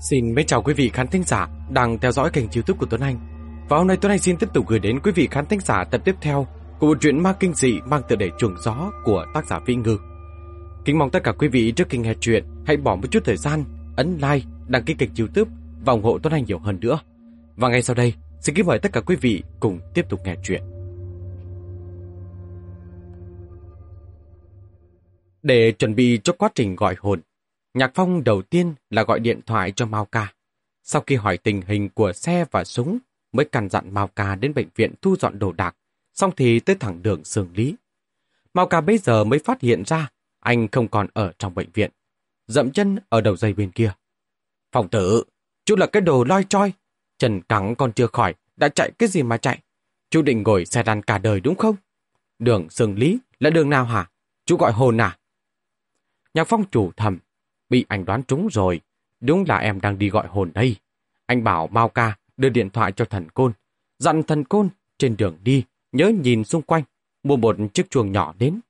Xin mến chào quý vị khán thính giả đang theo dõi kênh youtube của Tuấn Anh. Và hôm nay Tuấn Anh xin tiếp tục gửi đến quý vị khán thính giả tập tiếp theo của bộ truyện ma kinh dị mang tựa đề chuồng gió của tác giả Vĩ Ngư. Kính mong tất cả quý vị trước khi nghe chuyện hãy bỏ một chút thời gian, ấn like, đăng ký kênh youtube và ủng hộ Tuấn Anh nhiều hơn nữa. Và ngay sau đây, xin kính mời tất cả quý vị cùng tiếp tục nghe chuyện. Để chuẩn bị cho quá trình gọi hồn, Nhạc Phong đầu tiên là gọi điện thoại cho Mao Ca. Sau khi hỏi tình hình của xe và súng, mới căn dặn Mao Ca đến bệnh viện thu dọn đồ đạc, xong thì tới thẳng đường Sương Lý. Mao Ca bây giờ mới phát hiện ra anh không còn ở trong bệnh viện. Dậm chân ở đầu dây bên kia. Phòng tử, chú là cái đồ loi choi. Trần cẳng còn chưa khỏi, đã chạy cái gì mà chạy? Chú định ngồi xe đàn cả đời đúng không? Đường Sương Lý là đường nào hả? Chú gọi hồn à? Nhạc Phong chủ thầm, Bị anh đoán trúng rồi. Đúng là em đang đi gọi hồn đây. Anh bảo Mao ca đưa điện thoại cho thần côn. Dặn thần côn trên đường đi, nhớ nhìn xung quanh, mua một chiếc chuồng nhỏ đến.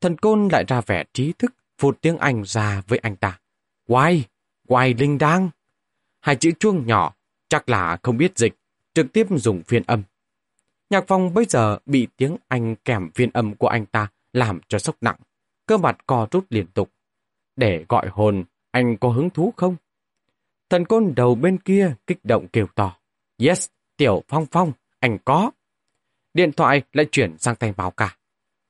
Thần côn lại ra vẻ trí thức, phụt tiếng Anh ra với anh ta. Quay, quay linh đang. Hai chữ chuông nhỏ, chắc là không biết dịch, trực tiếp dùng phiên âm. Nhạc phong bây giờ bị tiếng Anh kèm phiên âm của anh ta làm cho sốc nặng, cơ mặt co rút liên tục. Để gọi hồn, anh có hứng thú không? Thần côn đầu bên kia kích động kêu to. Yes, tiểu phong phong, anh có. Điện thoại lại chuyển sang tay báo cả.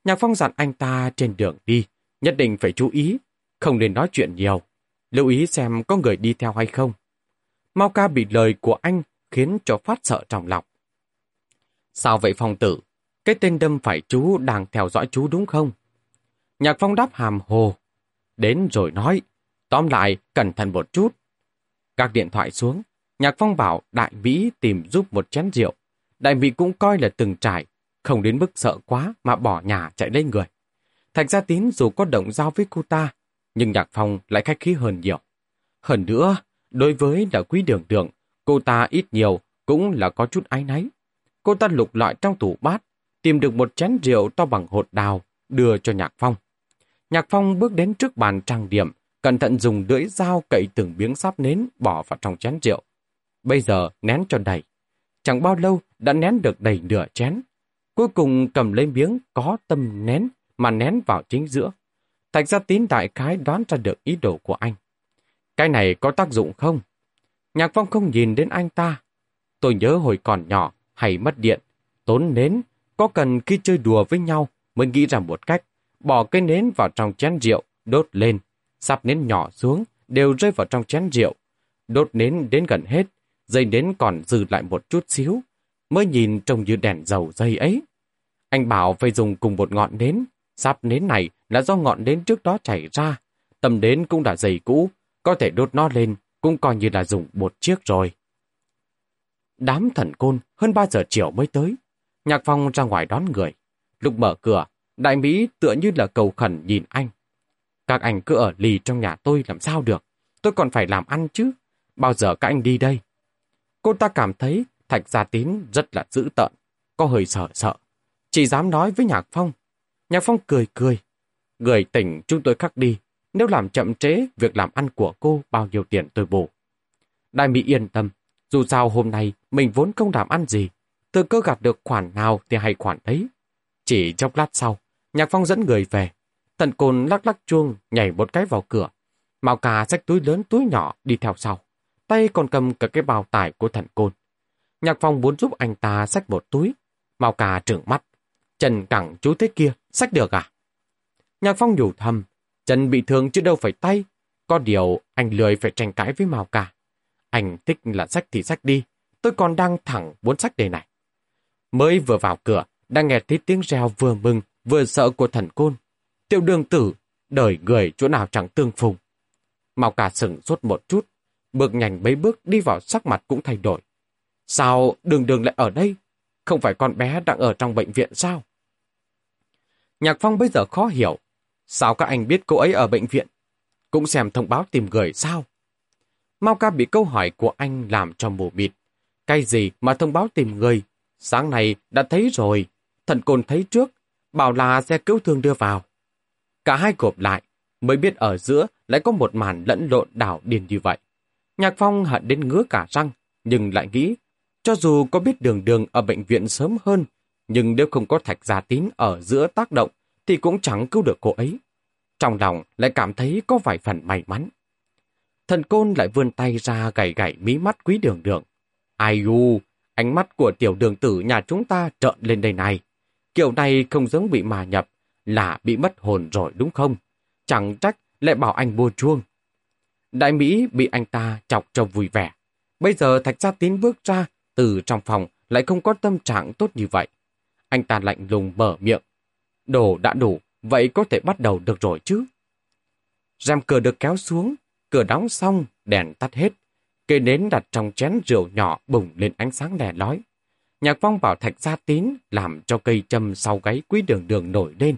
Nhạc phong dặn anh ta trên đường đi, nhất định phải chú ý, không nên nói chuyện nhiều. Lưu ý xem có người đi theo hay không. Mau ca bị lời của anh khiến cho phát sợ trong lòng. Sao vậy phong tử? Cái tên đâm phải chú đang theo dõi chú đúng không? Nhạc phong đáp hàm hồ, Đến rồi nói, tóm lại cẩn thận một chút. Các điện thoại xuống, Nhạc Phong bảo Đại Vĩ tìm giúp một chén rượu. Đại Vĩ cũng coi là từng trải, không đến mức sợ quá mà bỏ nhà chạy lên người. Thạch Gia Tín dù có động giao với cô ta, nhưng Nhạc Phong lại khách khí hơn nhiều. Hơn nữa, đối với đại quý đường đường, cô ta ít nhiều cũng là có chút ái náy. Cô ta lục loại trong tủ bát, tìm được một chén rượu to bằng hột đào, đưa cho Nhạc Phong. Nhạc Phong bước đến trước bàn trang điểm, cẩn thận dùng lưỡi dao cậy từng miếng sáp nến bỏ vào trong chén rượu. Bây giờ nén cho đầy. Chẳng bao lâu đã nén được đầy nửa chén. Cuối cùng cầm lấy miếng có tâm nén mà nén vào chính giữa. Thạch gia tín đại khái đoán ra được ý đồ của anh. Cái này có tác dụng không? Nhạc Phong không nhìn đến anh ta. Tôi nhớ hồi còn nhỏ hay mất điện, tốn nến, có cần khi chơi đùa với nhau mới nghĩ ra một cách bỏ cây nến vào trong chén rượu, đốt lên. Sắp nến nhỏ xuống, đều rơi vào trong chén rượu. Đốt nến đến gần hết, dây nến còn dư lại một chút xíu, mới nhìn trông như đèn dầu dây ấy. Anh bảo phải dùng cùng một ngọn nến, sắp nến này là do ngọn nến trước đó chảy ra. Tầm nến cũng đã dày cũ, có thể đốt nó lên, cũng coi như là dùng một chiếc rồi. Đám thần côn hơn 3 giờ chiều mới tới. Nhạc Phong ra ngoài đón người. Lúc mở cửa, Đại Mỹ tựa như là cầu khẩn nhìn anh. Các anh cứ ở lì trong nhà tôi làm sao được. Tôi còn phải làm ăn chứ. Bao giờ các anh đi đây? Cô ta cảm thấy Thạch Gia Tín rất là dữ tợn. Có hơi sợ sợ. Chỉ dám nói với Nhạc Phong. Nhạc Phong cười cười. Người tỉnh chúng tôi khắc đi. Nếu làm chậm trễ việc làm ăn của cô bao nhiêu tiền tôi bù. Đại Mỹ yên tâm. Dù sao hôm nay mình vốn không làm ăn gì. tôi cơ gạt được khoản nào thì hay khoản ấy. Chỉ trong lát sau, Nhạc Phong dẫn người về. Tận côn lắc lắc chuông, nhảy một cái vào cửa. Mao cà xách túi lớn túi nhỏ đi theo sau. Tay còn cầm cả cái bao tải của thần côn. Nhạc Phong muốn giúp anh ta xách một túi. Mao cà trợn mắt. Trần cẳng chú thế kia, xách được à? Nhạc Phong nhủ thầm. Trần bị thương chứ đâu phải tay. Có điều anh lười phải tranh cãi với Mao cà. Anh thích là xách thì xách đi. Tôi còn đang thẳng muốn xách đề này. Mới vừa vào cửa, đang nghe thấy tiếng reo vừa mừng vừa sợ của thần côn. Tiểu đường tử, đời người chỗ nào chẳng tương phùng. Mao cả sừng sốt một chút, bước nhanh mấy bước đi vào sắc mặt cũng thay đổi. Sao đường đường lại ở đây? Không phải con bé đang ở trong bệnh viện sao? Nhạc Phong bây giờ khó hiểu. Sao các anh biết cô ấy ở bệnh viện? Cũng xem thông báo tìm người sao? Mao ca bị câu hỏi của anh làm cho mù mịt. Cái gì mà thông báo tìm người? Sáng nay đã thấy rồi. Thần côn thấy trước, bảo là xe cứu thương đưa vào. Cả hai gộp lại, mới biết ở giữa lại có một màn lẫn lộn đảo điên như vậy. Nhạc Phong hận đến ngứa cả răng, nhưng lại nghĩ, cho dù có biết đường đường ở bệnh viện sớm hơn, nhưng nếu không có thạch gia tín ở giữa tác động, thì cũng chẳng cứu được cô ấy. Trong lòng lại cảm thấy có vài phần may mắn. Thần côn lại vươn tay ra gảy gảy mí mắt quý đường đường. Ai u, ánh mắt của tiểu đường tử nhà chúng ta trợn lên đây này. Kiểu này không giống bị mà nhập, là bị mất hồn rồi đúng không? Chẳng trách lại bảo anh mua chuông. Đại Mỹ bị anh ta chọc cho vui vẻ. Bây giờ Thạch Gia Tín bước ra, từ trong phòng lại không có tâm trạng tốt như vậy. Anh ta lạnh lùng mở miệng. Đồ đã đủ, vậy có thể bắt đầu được rồi chứ? Rèm cửa được kéo xuống, cửa đóng xong, đèn tắt hết. Cây nến đặt trong chén rượu nhỏ bùng lên ánh sáng lẻ lói. Nhạc phong bảo thạch gia tín, làm cho cây châm sau gáy quý đường đường nổi lên.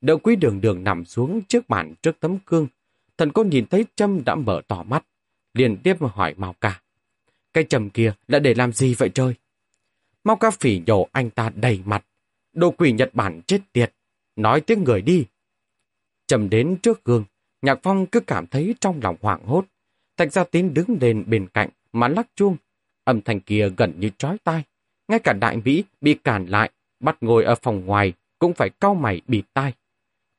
Đậu quý đường đường nằm xuống trước bàn trước tấm gương. Thần cô nhìn thấy châm đã mở tỏ mắt. liền tiếp hỏi Mao ca. Cây châm kia đã để làm gì vậy trời? Mao ca phỉ nhổ anh ta đầy mặt. Đồ quỷ Nhật Bản chết tiệt. Nói tiếng người đi. Châm đến trước gương. Nhạc phong cứ cảm thấy trong lòng hoảng hốt. Thạch gia tín đứng lên bên cạnh, mà lắc chuông. Âm thanh kia gần như trói tai. Ngay cả đại Mỹ bị cản lại, bắt ngồi ở phòng ngoài, cũng phải cau mày bịt tai.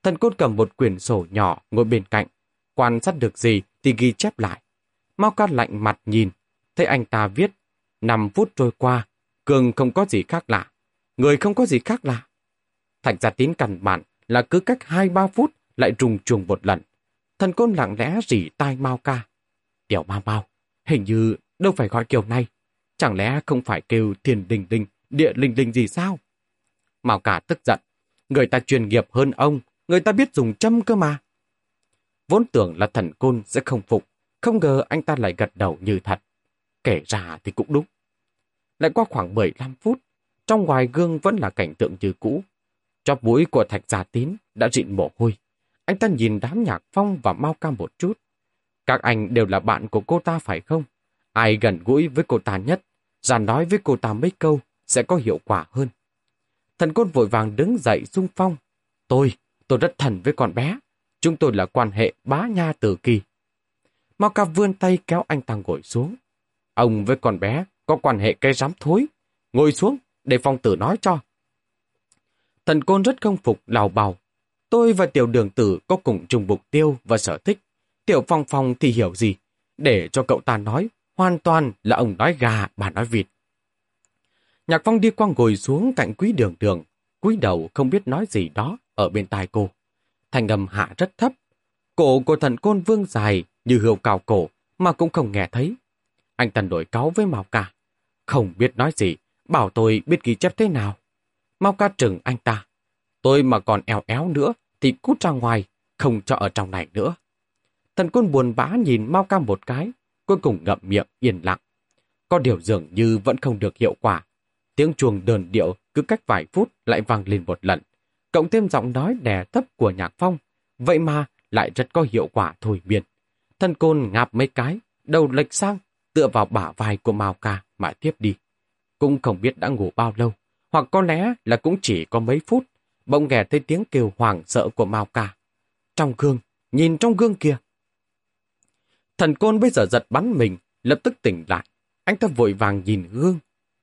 Thần cốt cầm một quyển sổ nhỏ ngồi bên cạnh, quan sát được gì thì ghi chép lại. Mau ca lạnh mặt nhìn, thấy anh ta viết, 5 phút trôi qua, Cường không có gì khác lạ, người không có gì khác lạ. Thạch gia tín cằn bản là cứ cách 2-3 phút lại trùng trùng một lần. Thần côn lặng lẽ rỉ tai Mao ca. Tiểu Mao Mao, hình như đâu phải gọi kiểu này. Chẳng lẽ không phải kêu thiền đình đình, địa linh linh gì sao? Mao cả tức giận. Người ta chuyên nghiệp hơn ông, người ta biết dùng châm cơ mà. Vốn tưởng là thần côn sẽ không phục, không ngờ anh ta lại gật đầu như thật. Kể ra thì cũng đúng. Lại qua khoảng 15 phút, trong ngoài gương vẫn là cảnh tượng như cũ. Chóp mũi của thạch giả tín đã rịn mồ hôi. Anh ta nhìn đám nhạc phong và mau cam một chút. Các anh đều là bạn của cô ta phải không? Ai gần gũi với cô ta nhất ra nói với cô ta mấy câu sẽ có hiệu quả hơn. Thần côn vội vàng đứng dậy xung phong. Tôi, tôi rất thần với con bé. Chúng tôi là quan hệ bá nha từ kỳ. Mao ca vươn tay kéo anh ta ngồi xuống. Ông với con bé có quan hệ cây rắm thối. Ngồi xuống để phong tử nói cho. Thần côn rất không phục lào bào. Tôi và tiểu đường tử có cùng chung mục tiêu và sở thích. Tiểu phong phong thì hiểu gì? Để cho cậu ta nói hoàn toàn là ông nói gà, bà nói vịt. Nhạc Phong đi qua ngồi xuống cạnh quý đường đường, cúi đầu không biết nói gì đó ở bên tai cô. Thành âm hạ rất thấp. Cổ của thần côn vương dài như hươu cào cổ mà cũng không nghe thấy. Anh ta đổi cáo với Mao Ca. Không biết nói gì, bảo tôi biết ghi chép thế nào. Mao Ca trừng anh ta. Tôi mà còn eo éo nữa thì cút ra ngoài, không cho ở trong này nữa. Thần côn buồn bã nhìn Mao Ca một cái, cuối cùng ngậm miệng yên lặng. Có điều dường như vẫn không được hiệu quả. Tiếng chuồng đờn điệu cứ cách vài phút lại vang lên một lần. Cộng thêm giọng nói đè thấp của nhạc phong. Vậy mà lại rất có hiệu quả thôi miên. Thân côn ngạp mấy cái, đầu lệch sang, tựa vào bả vai của Mao Ca mà tiếp đi. Cũng không biết đã ngủ bao lâu, hoặc có lẽ là cũng chỉ có mấy phút, bỗng nghe thấy tiếng kêu hoảng sợ của Mao Ca. Trong gương, nhìn trong gương kia, Thần côn bây giờ giật bắn mình, lập tức tỉnh lại. Anh ta vội vàng nhìn gương.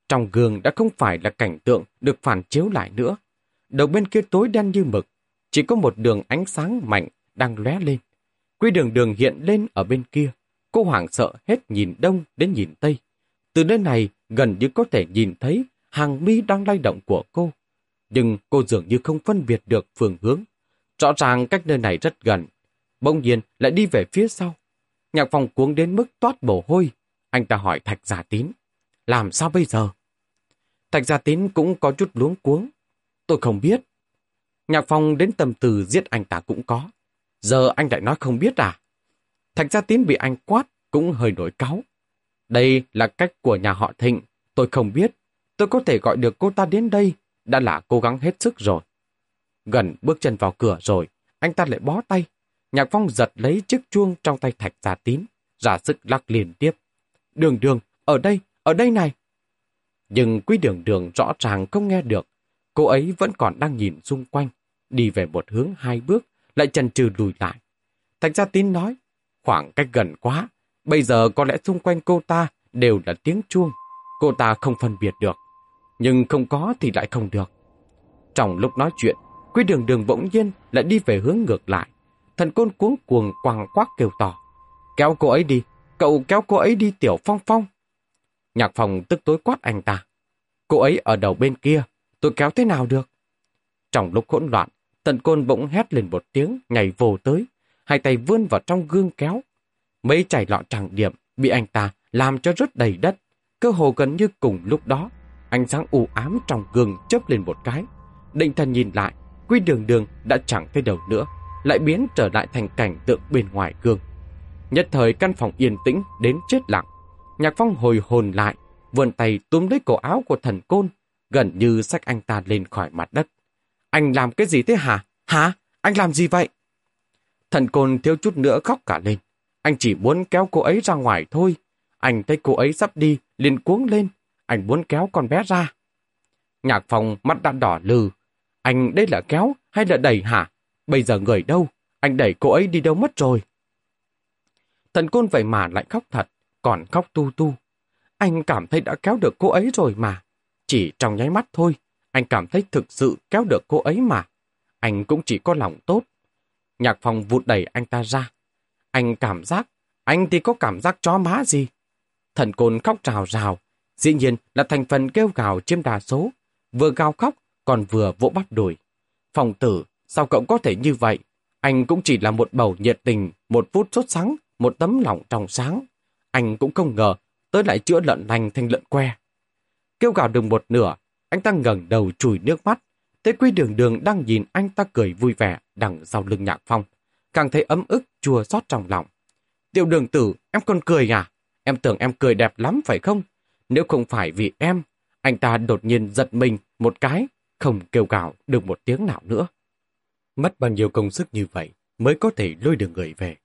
Trong gương đã không phải là cảnh tượng được phản chiếu lại nữa. Đầu bên kia tối đen như mực, chỉ có một đường ánh sáng mạnh đang lóe lên. Quy đường đường hiện lên ở bên kia. Cô hoảng sợ hết nhìn đông đến nhìn tây. Từ nơi này gần như có thể nhìn thấy hàng mi đang lay động của cô. Nhưng cô dường như không phân biệt được phương hướng. Rõ ràng cách nơi này rất gần. Bỗng nhiên lại đi về phía sau. Nhạc phòng cuống đến mức toát bổ hôi. Anh ta hỏi Thạch Gia Tín. Làm sao bây giờ? Thạch Gia Tín cũng có chút luống cuống. Tôi không biết. Nhạc phòng đến tầm từ giết anh ta cũng có. Giờ anh lại nói không biết à? Thạch Gia Tín bị anh quát cũng hơi nổi cáu. Đây là cách của nhà họ Thịnh. Tôi không biết. Tôi có thể gọi được cô ta đến đây. Đã là cố gắng hết sức rồi. Gần bước chân vào cửa rồi, anh ta lại bó tay. Nhạc Phong giật lấy chiếc chuông trong tay thạch gia tín, giả sức lắc liên tiếp. Đường đường, ở đây, ở đây này. Nhưng quý đường đường rõ ràng không nghe được. Cô ấy vẫn còn đang nhìn xung quanh, đi về một hướng hai bước, lại chần chừ lùi lại. Thạch gia tín nói, khoảng cách gần quá, Bây giờ có lẽ xung quanh cô ta đều là tiếng chuông. Cô ta không phân biệt được. Nhưng không có thì lại không được. Trong lúc nói chuyện, Quý đường đường bỗng nhiên lại đi về hướng ngược lại. Thần côn cuống cuồng quàng quác kêu to. Kéo cô ấy đi, cậu kéo cô ấy đi tiểu phong phong. Nhạc phòng tức tối quát anh ta. Cô ấy ở đầu bên kia, tôi kéo thế nào được? Trong lúc hỗn loạn, tần côn bỗng hét lên một tiếng, nhảy vồ tới, hai tay vươn vào trong gương kéo. Mấy chảy lọ tràng điểm bị anh ta làm cho rớt đầy đất. Cơ hồ gần như cùng lúc đó, ánh sáng u ám trong gương chớp lên một cái. Định thần nhìn lại, quy đường đường đã chẳng thấy đầu nữa, lại biến trở lại thành cảnh tượng bên ngoài gương. Nhất thời căn phòng yên tĩnh đến chết lặng. Nhạc phong hồi hồn lại, vươn tay túm lấy cổ áo của thần côn, gần như xách anh ta lên khỏi mặt đất. Anh làm cái gì thế hả? Hả? Anh làm gì vậy? Thần côn thiếu chút nữa khóc cả lên. Anh chỉ muốn kéo cô ấy ra ngoài thôi. Anh thấy cô ấy sắp đi, liền cuống lên. Anh muốn kéo con bé ra. Nhạc Phong mắt đã đỏ lừ. Anh đây là kéo hay là đẩy hả? Bây giờ người đâu? Anh đẩy cô ấy đi đâu mất rồi? Thần côn vậy mà lại khóc thật, còn khóc tu tu. Anh cảm thấy đã kéo được cô ấy rồi mà. Chỉ trong nháy mắt thôi, anh cảm thấy thực sự kéo được cô ấy mà. Anh cũng chỉ có lòng tốt. Nhạc phòng vụt đẩy anh ta ra. Anh cảm giác, anh thì có cảm giác chó má gì. Thần côn khóc rào rào, dĩ nhiên là thành phần kêu gào chiếm đa số. Vừa gào khóc, còn vừa vỗ bắt đuổi. Phòng tử, sao cậu có thể như vậy? Anh cũng chỉ là một bầu nhiệt tình, một phút sốt sắng, một tấm lòng trong sáng. Anh cũng không ngờ tới lại chữa lợn lành thành lợn que. Kêu gào được một nửa, anh ta ngẩng đầu chùi nước mắt. Tế quy đường đường đang nhìn anh ta cười vui vẻ đằng sau lưng nhạc phong. Càng thấy ấm ức, chua xót trong lòng. Tiểu đường tử, em còn cười à? Em tưởng em cười đẹp lắm phải không? Nếu không phải vì em, anh ta đột nhiên giật mình một cái, không kêu gào được một tiếng nào nữa. Mất bao nhiêu công sức như vậy mới có thể lôi được người về.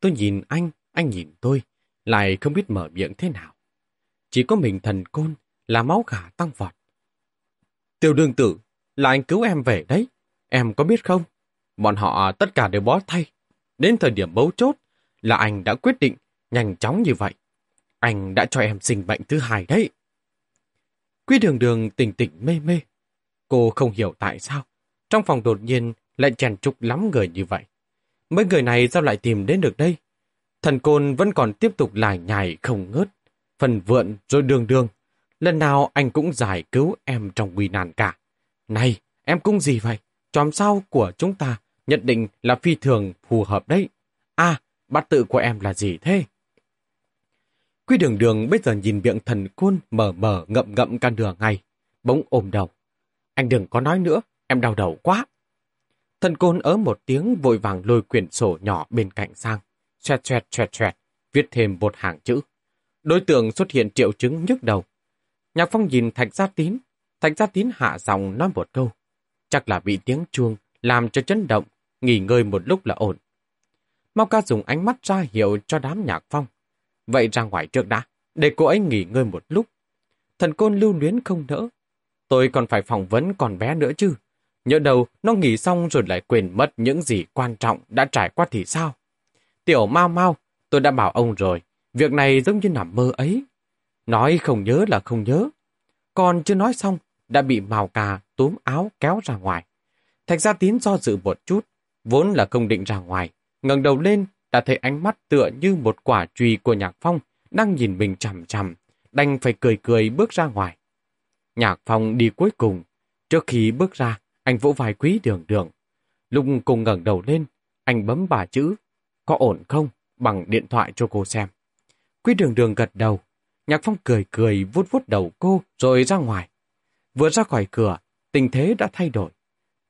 Tôi nhìn anh, anh nhìn tôi, lại không biết mở miệng thế nào. Chỉ có mình thần côn là máu gà tăng vọt. Tiểu đường tử, là anh cứu em về đấy. Em có biết không? Bọn họ tất cả đều bó thay. Đến thời điểm bấu chốt là anh đã quyết định nhanh chóng như vậy. Anh đã cho em sinh bệnh thứ hai đấy. Quy đường đường tỉnh tỉnh mê mê. Cô không hiểu tại sao. Trong phòng đột nhiên lại chèn trục lắm người như vậy. Mấy người này sao lại tìm đến được đây? Thần côn vẫn còn tiếp tục lải nhải không ngớt. Phần vượn rồi đường đường. Lần nào anh cũng giải cứu em trong nguy nạn cả. Này, em cũng gì vậy? Chòm sao của chúng ta nhận định là phi thường phù hợp đấy. À, bát tự của em là gì thế? Quy đường đường bây giờ nhìn miệng thần côn mờ mờ ngậm ngậm can đường ngay, bỗng ôm đầu. Anh đừng có nói nữa, em đau đầu quá. Thần côn ớ một tiếng vội vàng lôi quyển sổ nhỏ bên cạnh sang, xoẹt xoẹt xoẹt xoẹt, viết thêm một hàng chữ. Đối tượng xuất hiện triệu chứng nhức đầu. Nhạc phong nhìn Thạch Gia Tín, Thạch Gia Tín hạ giọng nói một câu. Chắc là bị tiếng chuông làm cho chấn động, nghỉ ngơi một lúc là ổn. Mau ca dùng ánh mắt ra hiệu cho đám nhạc phong. Vậy ra ngoài trước đã, để cô ấy nghỉ ngơi một lúc. Thần côn lưu luyến không nỡ. Tôi còn phải phỏng vấn con bé nữa chứ. Nhớ đầu nó nghỉ xong rồi lại quên mất những gì quan trọng đã trải qua thì sao? Tiểu mau mau, tôi đã bảo ông rồi, việc này giống như nằm mơ ấy. Nói không nhớ là không nhớ. Còn chưa nói xong, đã bị màu cà túm áo kéo ra ngoài. Thạch gia tín do dự một chút, vốn là không định ra ngoài. ngẩng đầu lên, đã thấy ánh mắt tựa như một quả chùy của Nhạc Phong đang nhìn mình chằm chằm, đành phải cười cười bước ra ngoài. Nhạc Phong đi cuối cùng. Trước khi bước ra, anh vỗ vai quý đường đường. Lúc cùng ngẩng đầu lên, anh bấm bà chữ, có ổn không, bằng điện thoại cho cô xem. Quý đường đường gật đầu, Nhạc Phong cười cười vuốt vuốt đầu cô rồi ra ngoài. Vừa ra khỏi cửa, tình thế đã thay đổi.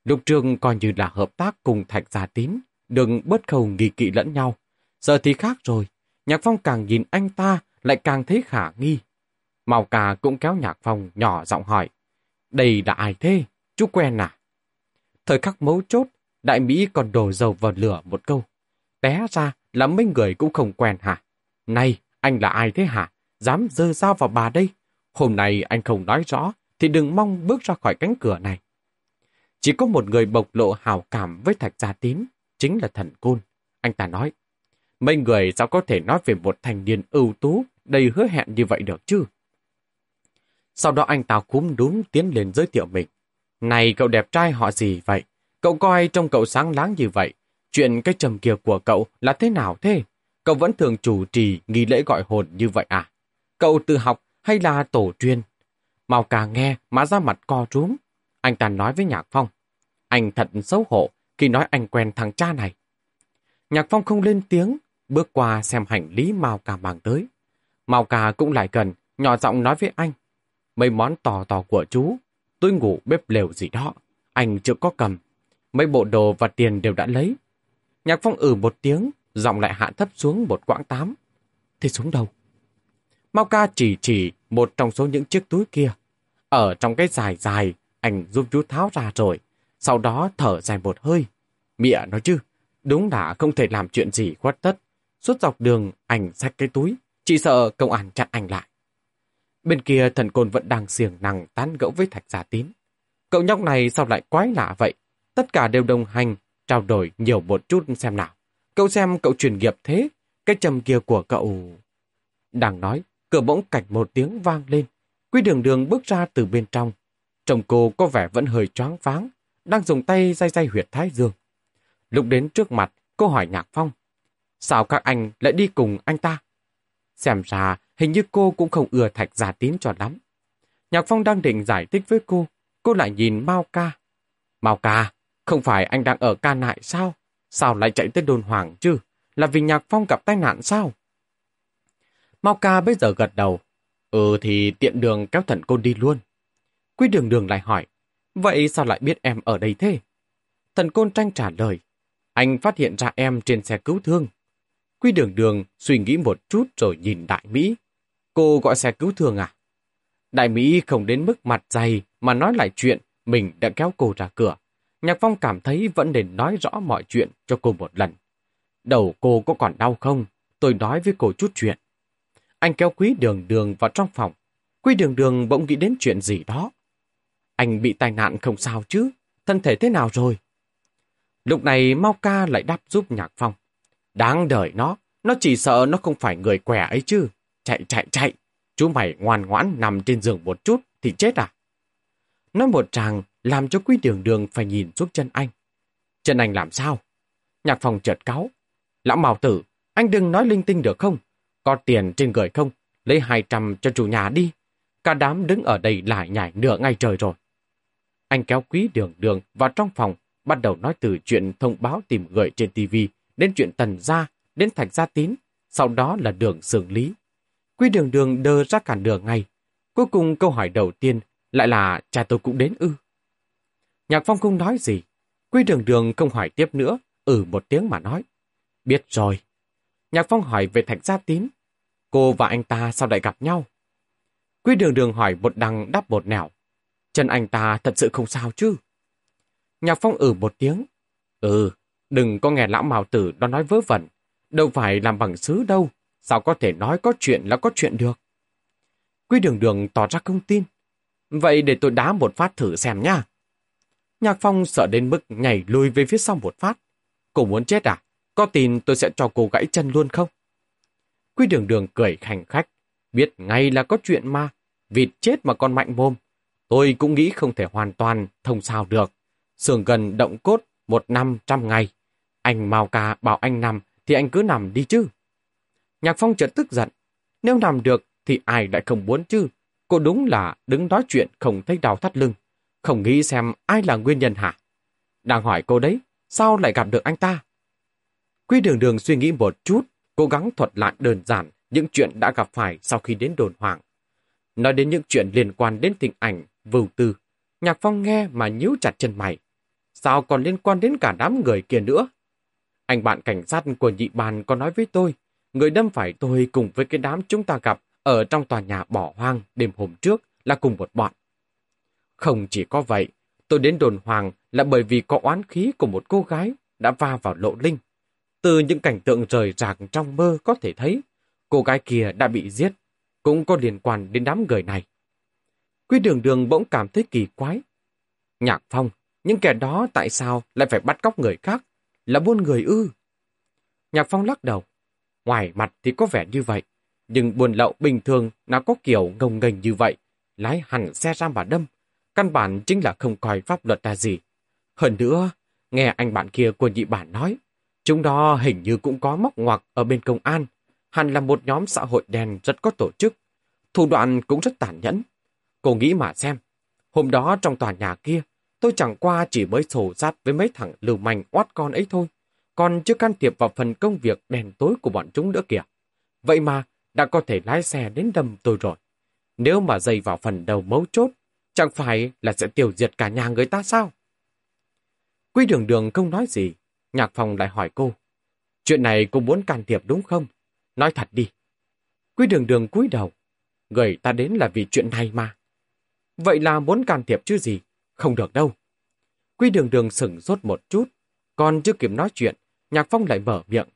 Lục trường coi như là hợp tác cùng Thạch Gia Tín, đừng bớt khẩu nghi kỵ lẫn nhau. Giờ thì khác rồi, Nhạc Phong càng nhìn anh ta lại càng thấy khả nghi. Màu cà cũng kéo Nhạc Phong nhỏ giọng hỏi, đây là ai thế? Chú quen à? Thời khắc mấu chốt, Đại Mỹ còn đổ dầu vào lửa một câu. Té ra là mấy người cũng không quen hả? Này, anh là ai thế hả? Dám dơ dao vào bà đây? Hôm nay anh không nói rõ, thì đừng mong bước ra khỏi cánh cửa này. Chỉ có một người bộc lộ hào cảm với Thạch Gia Tín, chính là thần côn. Anh ta nói, Mấy người sao có thể nói về một thành niên ưu tú, đầy hứa hẹn như vậy được chứ? Sau đó anh ta cúm đúng tiến lên giới thiệu mình. Này cậu đẹp trai họ gì vậy? Cậu coi trong cậu sáng láng như vậy. Chuyện cái trầm kia của cậu là thế nào thế? Cậu vẫn thường chủ trì nghi lễ gọi hồn như vậy à? Cậu tự học hay là tổ truyền? Màu Cà nghe mà ra mặt co rúm. Anh ta nói với Nhạc Phong. Anh thật xấu hổ khi nói anh quen thằng cha này. Nhạc Phong không lên tiếng, bước qua xem hành lý Mao Cà mang tới. Mao Cà cũng lại gần, nhỏ giọng nói với anh. Mấy món tò tò của chú, tôi ngủ bếp lều gì đó, anh chưa có cầm. Mấy bộ đồ và tiền đều đã lấy. Nhạc Phong ử ừ một tiếng, giọng lại hạ thấp xuống một quãng tám. Thì xuống đâu? mau Ca chỉ chỉ một trong số những chiếc túi kia. Ở trong cái dài dài, anh giúp chú tháo ra rồi. Sau đó thở dài một hơi. Mịa nói chứ, đúng là không thể làm chuyện gì khuất tất. Suốt dọc đường, anh xách cái túi. Chỉ sợ công an chặn anh lại. Bên kia thần côn vẫn đang xiềng nằng tán gẫu với thạch giả tín. Cậu nhóc này sao lại quái lạ vậy? Tất cả đều đồng hành, trao đổi nhiều một chút xem nào. Cậu xem cậu truyền nghiệp thế, cái trầm kia của cậu... Đang nói, cửa bỗng cạch một tiếng vang lên. Quy đường đường bước ra từ bên trong. Chồng cô có vẻ vẫn hơi choáng váng, đang dùng tay day day huyệt thái dương. Lúc đến trước mặt, cô hỏi Nhạc Phong. Sao các anh lại đi cùng anh ta? Xem ra, hình như cô cũng không ưa thạch giả tín cho lắm. Nhạc Phong đang định giải thích với cô, cô lại nhìn Mao Ca. Mao Ca, không phải anh đang ở ca nại sao? Sao lại chạy tới đồn hoàng chứ? Là vì Nhạc Phong gặp tai nạn sao? Mao Ca bây giờ gật đầu. Ừ thì tiện đường kéo thần côn đi luôn. Quý đường đường lại hỏi. Vậy sao lại biết em ở đây thế? Thần côn tranh trả lời. Anh phát hiện ra em trên xe cứu thương. Quy đường đường suy nghĩ một chút rồi nhìn Đại Mỹ. Cô gọi xe cứu thương à? Đại Mỹ không đến mức mặt dày mà nói lại chuyện mình đã kéo cô ra cửa. Nhạc Phong cảm thấy vẫn nên nói rõ mọi chuyện cho cô một lần. Đầu cô có còn đau không? Tôi nói với cô chút chuyện. Anh kéo quý đường đường vào trong phòng. Quý đường đường bỗng nghĩ đến chuyện gì đó. Anh bị tai nạn không sao chứ? Thân thể thế nào rồi? Lúc này Mau Ca lại đáp giúp Nhạc Phong. Đáng đời nó, nó chỉ sợ nó không phải người quẻ ấy chứ. Chạy chạy chạy, chú mày ngoan ngoãn nằm trên giường một chút thì chết à? Nói một tràng làm cho quý đường đường phải nhìn xuống chân anh. Chân anh làm sao? Nhạc phòng chợt cáo. Lão Mào Tử, anh đừng nói linh tinh được không? Có tiền trên người không? Lấy 200 cho chủ nhà đi. Cả đám đứng ở đây lại nhảy nửa ngày trời rồi. Anh kéo quý đường đường vào trong phòng, bắt đầu nói từ chuyện thông báo tìm gửi trên TV đến chuyện tần gia, đến thạch gia tín, sau đó là đường xử lý. Quý đường đường đơ ra cả nửa ngày. Cuối cùng câu hỏi đầu tiên lại là cha tôi cũng đến ư. Nhạc Phong không nói gì. Quý đường đường không hỏi tiếp nữa, ừ một tiếng mà nói. Biết rồi. Nhạc Phong hỏi về thạch gia tín. Cô và anh ta sao lại gặp nhau? Quý đường đường hỏi một đằng đáp một nẻo. Chân anh ta thật sự không sao chứ? Nhạc Phong ừ một tiếng. Ừ, đừng có nghe lão mào tử đó nói vớ vẩn. Đâu phải làm bằng sứ đâu. Sao có thể nói có chuyện là có chuyện được? Quý đường đường tỏ ra không tin. Vậy để tôi đá một phát thử xem nha. Nhạc Phong sợ đến mức nhảy lùi về phía sau một phát. Cô muốn chết à? Có tin tôi sẽ cho cô gãy chân luôn không? Quý đường đường cười khành khách. Biết ngay là có chuyện mà. Vịt chết mà còn mạnh mồm. Tôi cũng nghĩ không thể hoàn toàn thông sao được. Sườn gần động cốt một năm trăm ngày. Anh mau ca bảo anh nằm thì anh cứ nằm đi chứ. Nhạc Phong chợt tức giận. Nếu làm được thì ai lại không muốn chứ. Cô đúng là đứng nói chuyện không thấy đau thắt lưng. Không nghĩ xem ai là nguyên nhân hả? Đang hỏi cô đấy, sao lại gặp được anh ta? Quy đường đường suy nghĩ một chút, cố gắng thuật lại đơn giản những chuyện đã gặp phải sau khi đến đồn hoàng. Nói đến những chuyện liên quan đến tình ảnh, vưu tư, Nhạc Phong nghe mà nhíu chặt chân mày. Sao còn liên quan đến cả đám người kia nữa? Anh bạn cảnh sát của nhị bàn có nói với tôi, người đâm phải tôi cùng với cái đám chúng ta gặp ở trong tòa nhà bỏ hoang đêm hôm trước là cùng một bọn. Không chỉ có vậy, tôi đến đồn hoàng là bởi vì có oán khí của một cô gái đã va vào lộ linh. Từ những cảnh tượng rời rạc trong mơ có thể thấy, cô gái kia đã bị giết, cũng có liên quan đến đám người này. Quy đường đường bỗng cảm thấy kỳ quái. Nhạc phong, những kẻ đó tại sao lại phải bắt cóc người khác? Là buôn người ư? Nhạc phong lắc đầu. Ngoài mặt thì có vẻ như vậy, nhưng buồn lậu bình thường nào có kiểu ngông nghênh như vậy, lái hẳn xe ra mà đâm. Căn bản chính là không coi pháp luật là gì. Hơn nữa, nghe anh bạn kia của nhị bản nói, chúng đó hình như cũng có móc ngoặc ở bên công an, hẳn là một nhóm xã hội đen rất có tổ chức. Thủ đoạn cũng rất tàn nhẫn. Cô nghĩ mà xem, hôm đó trong tòa nhà kia, tôi chẳng qua chỉ mới sổ sát với mấy thằng lưu manh oát con ấy thôi, còn chưa can thiệp vào phần công việc đèn tối của bọn chúng nữa kìa. Vậy mà, đã có thể lái xe đến đâm tôi rồi. Nếu mà dây vào phần đầu mấu chốt, chẳng phải là sẽ tiêu diệt cả nhà người ta sao? Quy đường đường không nói gì, nhạc phòng lại hỏi cô. Chuyện này cô muốn can thiệp đúng không? Nói thật đi. Quy đường đường cúi đầu. Người ta đến là vì chuyện này mà. Vậy là muốn can thiệp chứ gì? Không được đâu. Quy đường đường sửng sốt một chút, còn chưa kịp nói chuyện, Nhạc Phong lại mở miệng.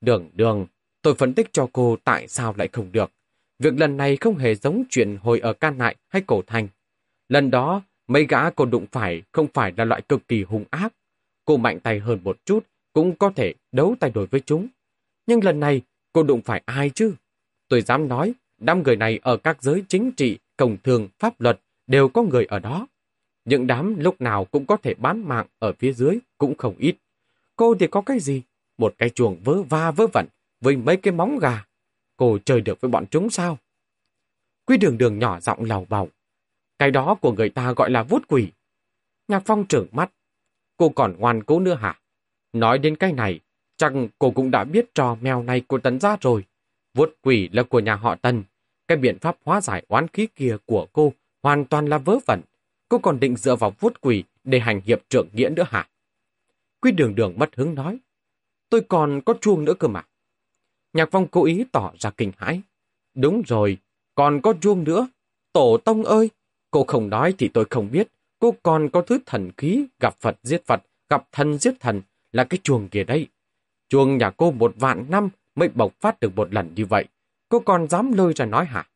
Đường đường, tôi phân tích cho cô tại sao lại không được. Việc lần này không hề giống chuyện hồi ở Can Nại hay Cổ Thành. Lần đó, mấy gã cô đụng phải không phải là loại cực kỳ hung ác. Cô mạnh tay hơn một chút, cũng có thể đấu tay đổi với chúng. Nhưng lần này, cô đụng phải ai chứ? Tôi dám nói, đám người này ở các giới chính trị, công thường, pháp luật đều có người ở đó. Những đám lúc nào cũng có thể bán mạng ở phía dưới cũng không ít. Cô thì có cái gì? Một cái chuồng vớ va vớ vẩn với mấy cái móng gà. Cô chơi được với bọn chúng sao? Quy đường đường nhỏ giọng lào bào. Cái đó của người ta gọi là vút quỷ. Nhạc phong trưởng mắt. Cô còn ngoan cố nữa hả? Nói đến cái này, chắc cô cũng đã biết trò mèo này của tấn gia rồi. Vuốt quỷ là của nhà họ Tần. Cái biện pháp hóa giải oán khí kia của cô hoàn toàn là vớ vẩn. Cô còn định dựa vào vuốt quỷ để hành hiệp trưởng nghĩa nữa hả? Quy đường đường bất hứng nói. Tôi còn có chuông nữa cơ mà. Nhạc phong cố ý tỏ ra kinh hãi. Đúng rồi, còn có chuông nữa. Tổ tông ơi! Cô không nói thì tôi không biết. Cô còn có thứ thần khí gặp Phật giết Phật, gặp thần giết thần là cái chuông kia đây. Chuông nhà cô một vạn năm mới bộc phát được một lần như vậy. Cô còn dám lôi ra nói hả?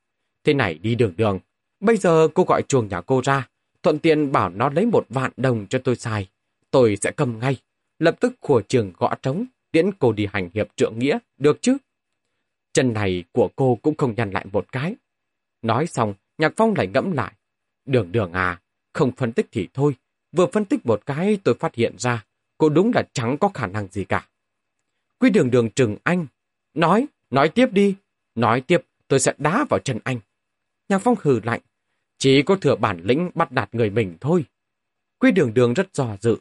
Thế này đi đường đường. Bây giờ cô gọi chuông nhà cô ra, thuận tiện bảo nó lấy một vạn đồng cho tôi xài. Tôi sẽ cầm ngay. Lập tức khủa trường gõ trống, tiễn cô đi hành hiệp trượng nghĩa, được chứ? Chân này của cô cũng không nhăn lại một cái. Nói xong, Nhạc Phong lại ngẫm lại. Đường đường à, không phân tích thì thôi. Vừa phân tích một cái tôi phát hiện ra, cô đúng là chẳng có khả năng gì cả. Quy đường đường trừng anh. Nói, nói tiếp đi. Nói tiếp, tôi sẽ đá vào chân anh. Nhạc Phong hừ lạnh. Chỉ có thừa bản lĩnh bắt đạt người mình thôi. Quy đường đường rất dò dự.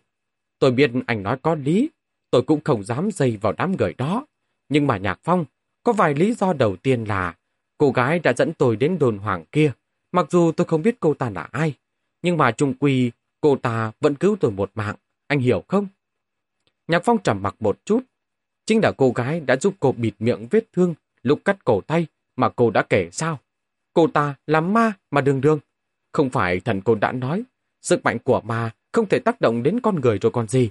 Tôi biết anh nói có lý. Tôi cũng không dám dây vào đám người đó. Nhưng mà Nhạc Phong, có vài lý do đầu tiên là cô gái đã dẫn tôi đến đồn hoàng kia. Mặc dù tôi không biết cô ta là ai. Nhưng mà trung quy, cô ta vẫn cứu tôi một mạng. Anh hiểu không? Nhạc Phong trầm mặc một chút. Chính là cô gái đã giúp cô bịt miệng vết thương lúc cắt cổ tay mà cô đã kể sao? Cô ta là ma mà đường đường. Không phải thần cô đã nói, sức mạnh của ma không thể tác động đến con người rồi còn gì.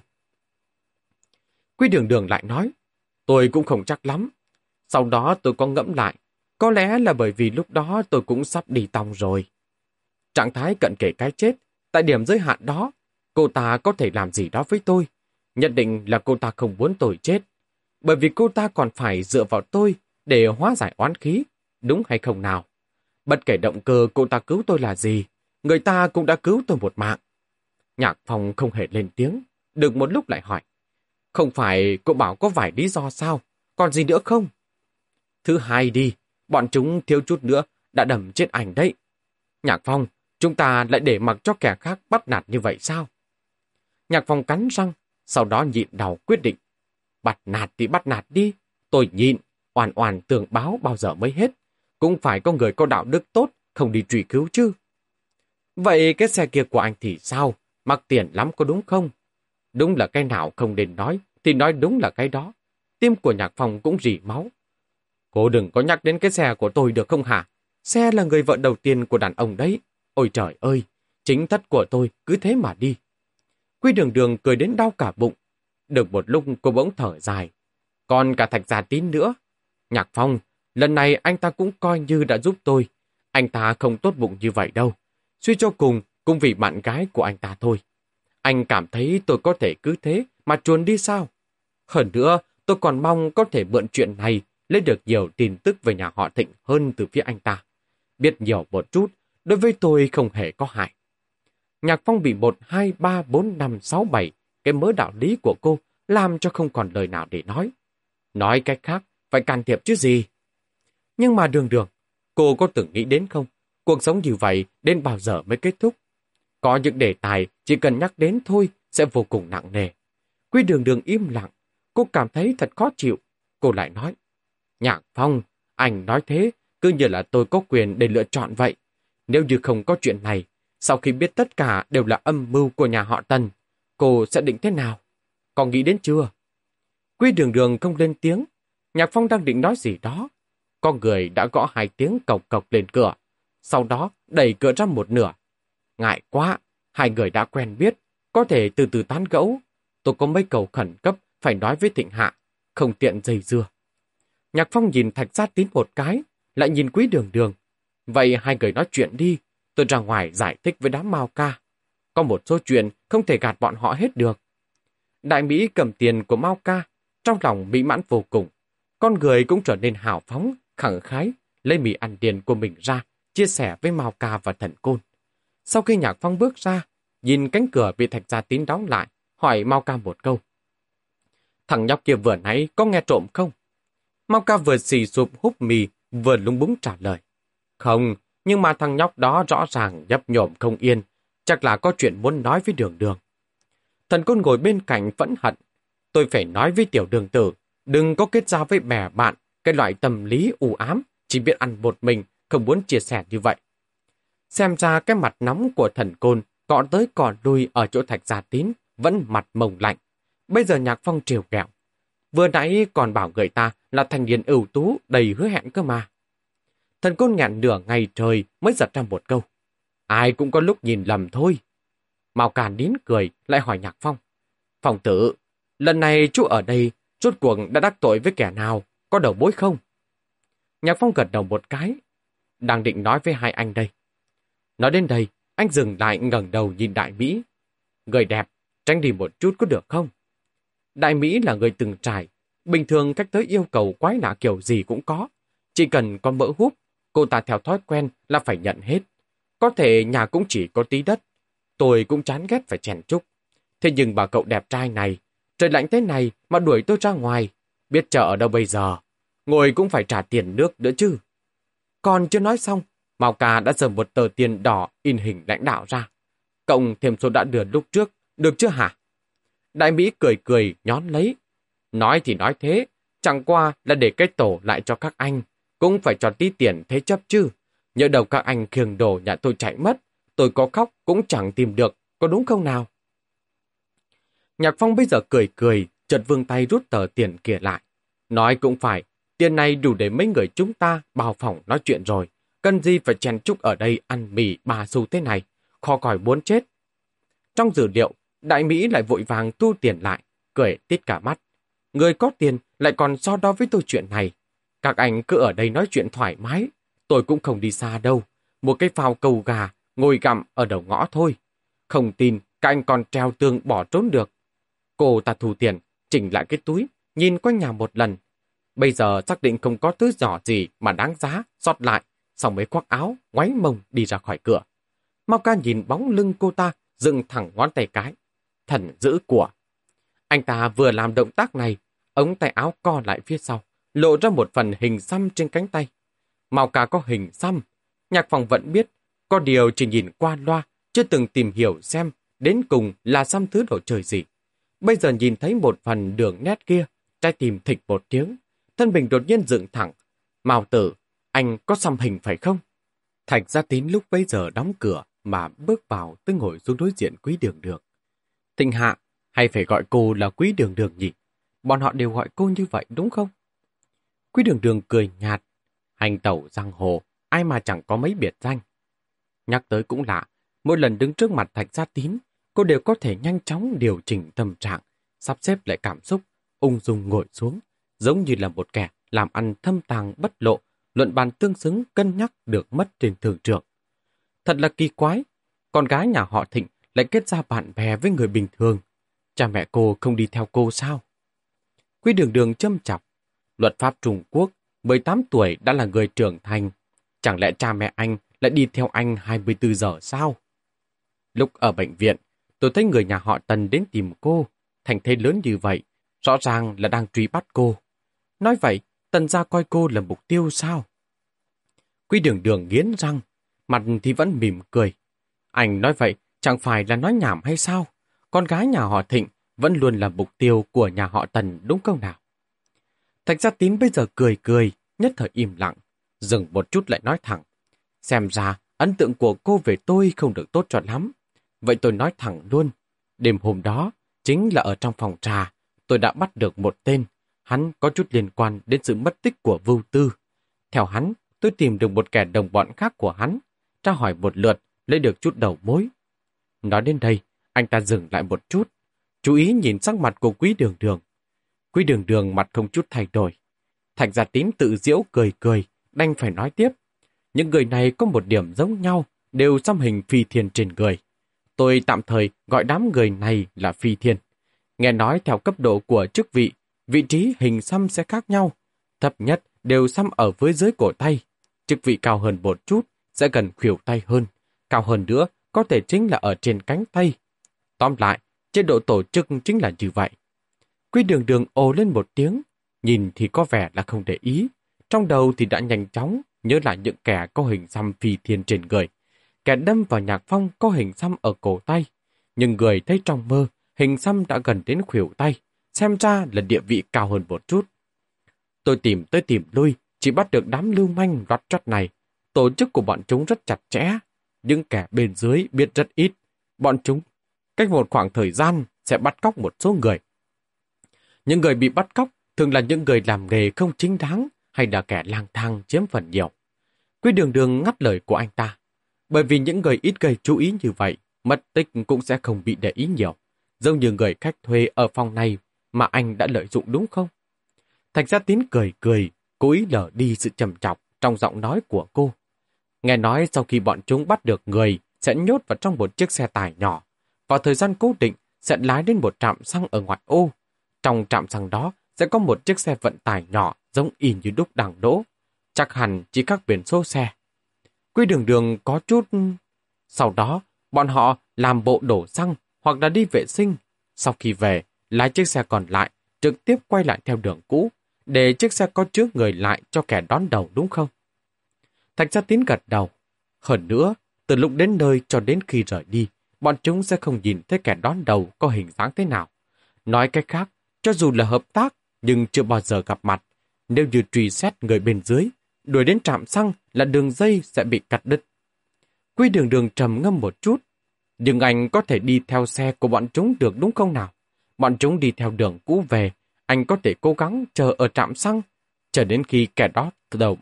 Quy đường đường lại nói, tôi cũng không chắc lắm. Sau đó tôi có ngẫm lại, có lẽ là bởi vì lúc đó tôi cũng sắp đi tòng rồi. Trạng thái cận kể cái chết, tại điểm giới hạn đó, cô ta có thể làm gì đó với tôi. Nhận định là cô ta không muốn tôi chết. Bởi vì cô ta còn phải dựa vào tôi để hóa giải oán khí, đúng hay không nào? Bất kể động cơ cô ta cứu tôi là gì, người ta cũng đã cứu tôi một mạng. Nhạc Phong không hề lên tiếng, được một lúc lại hỏi. Không phải cô bảo có vài lý do sao, còn gì nữa không? Thứ hai đi, bọn chúng thiếu chút nữa đã đầm chết ảnh đấy. Nhạc phong, chúng ta lại để mặc cho kẻ khác bắt nạt như vậy sao? Nhạc phong cắn răng, sau đó nhịn đầu quyết định. Bắt nạt thì bắt nạt đi, tôi nhịn, oàn oàn tường báo bao giờ mới hết. Cũng phải có người có đạo đức tốt, không đi truy cứu chứ. Vậy cái xe kia của anh thì sao? Mặc tiền lắm có đúng không? Đúng là cái nào không nên nói, thì nói đúng là cái đó. Tim của nhạc phòng cũng rỉ máu. Cô đừng có nhắc đến cái xe của tôi được không hả? Xe là người vợ đầu tiên của đàn ông đấy. Ôi trời ơi, chính thất của tôi cứ thế mà đi. Quy đường đường cười đến đau cả bụng. Được một lúc cô bỗng thở dài. Còn cả thạch Gia tín nữa. Nhạc phong, lần này anh ta cũng coi như đã giúp tôi. Anh ta không tốt bụng như vậy đâu. Suy cho cùng, cũng vì bạn gái của anh ta thôi. Anh cảm thấy tôi có thể cứ thế mà chuồn đi sao? Hơn nữa, tôi còn mong có thể mượn chuyện này lấy được nhiều tin tức về nhà họ Thịnh hơn từ phía anh ta. Biết nhiều một chút, đối với tôi không hề có hại. Nhạc Phong bị 1, 2, 3, 4, 5, 6, 7, cái mớ đạo lý của cô làm cho không còn lời nào để nói. Nói cách khác, phải can thiệp chứ gì. Nhưng mà đường đường, cô có từng nghĩ đến không? Cuộc sống như vậy đến bao giờ mới kết thúc? Có những đề tài chỉ cần nhắc đến thôi sẽ vô cùng nặng nề. Quy đường đường im lặng, cô cảm thấy thật khó chịu. Cô lại nói, Nhạc Phong, anh nói thế, cứ như là tôi có quyền để lựa chọn vậy. Nếu như không có chuyện này, sau khi biết tất cả đều là âm mưu của nhà họ Tần, cô sẽ định thế nào? Có nghĩ đến chưa? Quy đường đường không lên tiếng. Nhạc Phong đang định nói gì đó. Con người đã gõ hai tiếng cộc cộc lên cửa. Sau đó đẩy cửa ra một nửa. Ngại quá, hai người đã quen biết, có thể từ từ tán gẫu. Tôi có mấy cầu khẩn cấp phải nói với Thịnh Hạ, không tiện dây dưa. Nhạc Phong nhìn Thạch Gia Tín một cái, lại nhìn Quý Đường Đường. Vậy hai người nói chuyện đi, tôi ra ngoài giải thích với đám Mao ca. Có một số chuyện không thể gạt bọn họ hết được. Đại Mỹ cầm tiền của Mao ca, trong lòng mỹ mãn vô cùng. Con người cũng trở nên hào phóng, khẳng khái, lấy mì ăn tiền của mình ra, chia sẻ với Mao ca và thần côn. Sau khi Nhạc Phong bước ra, nhìn cánh cửa bị Thạch Gia Tín đóng lại, hỏi Mao ca một câu. Thằng nhóc kia vừa nãy có nghe trộm không? Mao ca vừa xì sụp hút mì, vừa lúng búng trả lời. Không, nhưng mà thằng nhóc đó rõ ràng nhấp nhổm không yên, chắc là có chuyện muốn nói với đường đường. Thần côn ngồi bên cạnh vẫn hận. Tôi phải nói với tiểu đường tử, đừng có kết giao với bè bạn, cái loại tâm lý u ám, chỉ biết ăn một mình, không muốn chia sẻ như vậy. Xem ra cái mặt nóng của thần côn cọ tới cọ đuôi ở chỗ thạch gia tín, vẫn mặt mồng lạnh. Bây giờ nhạc phong triều kẹo. Vừa nãy còn bảo người ta là thành niên ưu tú đầy hứa hẹn cơ mà. Thần côn ngạn nửa ngày trời mới giật ra một câu. Ai cũng có lúc nhìn lầm thôi. Mao Càn nín cười, lại hỏi Nhạc Phong. Phong tử, lần này chú ở đây, rốt cuộc đã đắc tội với kẻ nào, có đầu bối không? Nhạc Phong gật đầu một cái. Đang định nói với hai anh đây. Nói đến đây, anh dừng lại ngẩng đầu nhìn Đại Mỹ. Người đẹp, tránh đi một chút có được không? Đại Mỹ là người từng trải. Bình thường cách tới yêu cầu quái lạ kiểu gì cũng có. Chỉ cần có mỡ hút, cô ta theo thói quen là phải nhận hết. Có thể nhà cũng chỉ có tí đất. Tôi cũng chán ghét phải chèn chúc. Thế nhưng bà cậu đẹp trai này, trời lạnh thế này mà đuổi tôi ra ngoài. Biết chờ ở đâu bây giờ? Ngồi cũng phải trả tiền nước nữa chứ. Còn chưa nói xong, Mao Ca đã dầm một tờ tiền đỏ in hình lãnh đạo ra. Cộng thêm số đã đưa lúc trước, được chưa hả? Đại Mỹ cười cười, nhón lấy. Nói thì nói thế, chẳng qua là để cái tổ lại cho các anh. Cũng phải cho tí tiền thế chấp chứ. Nhớ đầu các anh khiêng đồ nhà tôi chạy mất. Tôi có khóc cũng chẳng tìm được, có đúng không nào? Nhạc Phong bây giờ cười cười, chợt vương tay rút tờ tiền kia lại. Nói cũng phải, tiền này đủ để mấy người chúng ta bao phòng nói chuyện rồi. Cần gì phải chèn chúc ở đây ăn mì bà xu thế này, kho còi muốn chết. Trong dữ liệu, Đại Mỹ lại vội vàng thu tiền lại, cười tít cả mắt. Người có tiền lại còn so đo với tôi chuyện này. Các anh cứ ở đây nói chuyện thoải mái, tôi cũng không đi xa đâu. Một cái phao cầu gà, ngồi gặm ở đầu ngõ thôi. Không tin, các anh còn treo tường bỏ trốn được. Cô ta thu tiền, chỉnh lại cái túi, nhìn quanh nhà một lần. Bây giờ xác định không có thứ giỏ gì mà đáng giá, sót lại, xong mới khoác áo, ngoáy mông đi ra khỏi cửa. Mau ca nhìn bóng lưng cô ta, dựng thẳng ngón tay cái. Thần giữ của. Anh ta vừa làm động tác này, ống tay áo co lại phía sau, lộ ra một phần hình xăm trên cánh tay. Mao ca có hình xăm. Nhạc phòng vẫn biết, có điều chỉ nhìn qua loa, chưa từng tìm hiểu xem đến cùng là xăm thứ đồ trời gì. Bây giờ nhìn thấy một phần đường nét kia, trái tim thịch một tiếng, thân mình đột nhiên dựng thẳng. Mao tử, anh có xăm hình phải không? Thạch gia tín lúc bấy giờ đóng cửa mà bước vào tới ngồi xuống đối diện quý đường đường. Thịnh hạ, hay phải gọi cô là quý đường đường nhỉ? Bọn họ đều gọi cô như vậy đúng không? Quý đường đường cười nhạt. Hành tẩu giang hồ, ai mà chẳng có mấy biệt danh. Nhắc tới cũng lạ, mỗi lần đứng trước mặt thạch gia tín, cô đều có thể nhanh chóng điều chỉnh tâm trạng, sắp xếp lại cảm xúc, ung dung ngồi xuống, giống như là một kẻ làm ăn thâm tàng bất lộ, luận bàn tương xứng cân nhắc được mất trên thường trường. Thật là kỳ quái, con gái nhà họ Thịnh lại kết ra bạn bè với người bình thường. Cha mẹ cô không đi theo cô sao? Quý đường đường châm chọc. Luật pháp Trung Quốc 18 tuổi đã là người trưởng thành. Chẳng lẽ cha mẹ anh lại đi theo anh 24 giờ sao? Lúc ở bệnh viện, tôi thấy người nhà họ Tần đến tìm cô. Thành thế lớn như vậy, rõ ràng là đang truy bắt cô. Nói vậy, Tần gia coi cô là mục tiêu sao? Quy đường đường nghiến răng, mặt thì vẫn mỉm cười. Anh nói vậy chẳng phải là nói nhảm hay sao? Con gái nhà họ Thịnh vẫn luôn là mục tiêu của nhà họ Tần đúng không nào? Thạch gia tín bây giờ cười cười, nhất thời im lặng, dừng một chút lại nói thẳng. Xem ra, ấn tượng của cô về tôi không được tốt cho lắm. Vậy tôi nói thẳng luôn. Đêm hôm đó, chính là ở trong phòng trà, tôi đã bắt được một tên. Hắn có chút liên quan đến sự mất tích của Vưu Tư. Theo hắn, tôi tìm được một kẻ đồng bọn khác của hắn, tra hỏi một lượt, lấy được chút đầu mối. Nói đến đây, anh ta dừng lại một chút, chú ý nhìn sắc mặt của quý đường đường. Quý đường đường mặt không chút thay đổi. Thạch gia tím tự diễu cười cười, đành phải nói tiếp. Những người này có một điểm giống nhau, đều xăm hình phi thiên trên người. Tôi tạm thời gọi đám người này là phi thiên. Nghe nói theo cấp độ của chức vị, vị trí hình xăm sẽ khác nhau. Thấp nhất đều xăm ở với dưới cổ tay. Chức vị cao hơn một chút sẽ gần khuỷu tay hơn. Cao hơn nữa có thể chính là ở trên cánh tay. Tóm lại, chế độ tổ chức chính là như vậy. Quy đường đường ồ lên một tiếng, nhìn thì có vẻ là không để ý. Trong đầu thì đã nhanh chóng nhớ lại những kẻ có hình xăm phi thiên trên người. Kẻ đâm vào nhạc phong có hình xăm ở cổ tay. Nhưng người thấy trong mơ, hình xăm đã gần đến khuỷu tay. Xem ra là địa vị cao hơn một chút. Tôi tìm tới tìm lui, chỉ bắt được đám lưu manh loạt chót này. Tổ chức của bọn chúng rất chặt chẽ. Những kẻ bên dưới biết rất ít. Bọn chúng, cách một khoảng thời gian, sẽ bắt cóc một số người. Những người bị bắt cóc thường là những người làm nghề không chính đáng hay là kẻ lang thang chiếm phần nhiều. Quý đường đường ngắt lời của anh ta. Bởi vì những người ít gây chú ý như vậy, mất tích cũng sẽ không bị để ý nhiều. Giống như người khách thuê ở phòng này mà anh đã lợi dụng đúng không? Thạch gia tín cười cười, cố ý lở đi sự trầm trọng trong giọng nói của cô. Nghe nói sau khi bọn chúng bắt được người, sẽ nhốt vào trong một chiếc xe tải nhỏ. Vào thời gian cố định, sẽ lái đến một trạm xăng ở ngoại ô. Trong trạm xăng đó sẽ có một chiếc xe vận tải nhỏ giống y như đúc đằng đỗ. Chắc hẳn chỉ các biển số xe. Quy đường đường có chút... Sau đó, bọn họ làm bộ đổ xăng hoặc là đi vệ sinh. Sau khi về, lái chiếc xe còn lại, trực tiếp quay lại theo đường cũ, để chiếc xe có trước người lại cho kẻ đón đầu đúng không? Thạch gia tín gật đầu. Hơn nữa, từ lúc đến nơi cho đến khi rời đi, bọn chúng sẽ không nhìn thấy kẻ đón đầu có hình dáng thế nào. Nói cách khác, cho dù là hợp tác, nhưng chưa bao giờ gặp mặt. Nếu như truy xét người bên dưới, đuổi đến trạm xăng là đường dây sẽ bị cắt đứt. Quy đường đường trầm ngâm một chút, nhưng anh có thể đi theo xe của bọn chúng được đúng không nào? Bọn chúng đi theo đường cũ về, anh có thể cố gắng chờ ở trạm xăng, chờ đến khi kẻ đó đầu.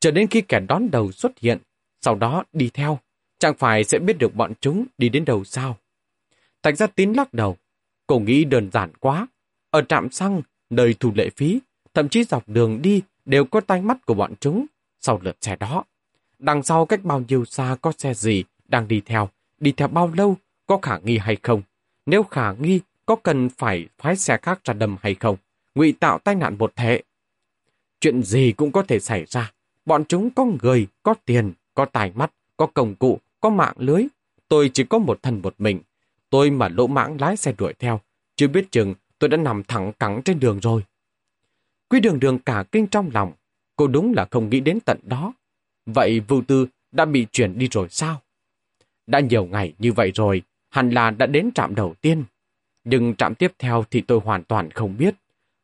Chờ đến khi kẻ đón đầu xuất hiện, sau đó đi theo, chẳng phải sẽ biết được bọn chúng đi đến đầu sao. Thạch gia tín lắc đầu, cô nghĩ đơn giản quá. Ở trạm xăng, nơi thu lệ phí, thậm chí dọc đường đi đều có tay mắt của bọn chúng sau lượt xe đó. Đằng sau cách bao nhiêu xa có xe gì đang đi theo, đi theo bao lâu, có khả nghi hay không. Nếu khả nghi, có cần phải phái xe khác ra đâm hay không, ngụy tạo tai nạn một thể. Chuyện gì cũng có thể xảy ra. Bọn chúng có người, có tiền, có tài mắt, có công cụ, có mạng lưới. Tôi chỉ có một thân một mình. Tôi mà lỗ mãng lái xe đuổi theo. Chưa biết chừng tôi đã nằm thẳng cẳng trên đường rồi. Quý đường đường cả kinh trong lòng. Cô đúng là không nghĩ đến tận đó. Vậy Vưu Tư đã bị chuyển đi rồi sao? Đã nhiều ngày như vậy rồi, hẳn là đã đến trạm đầu tiên. Nhưng trạm tiếp theo thì tôi hoàn toàn không biết.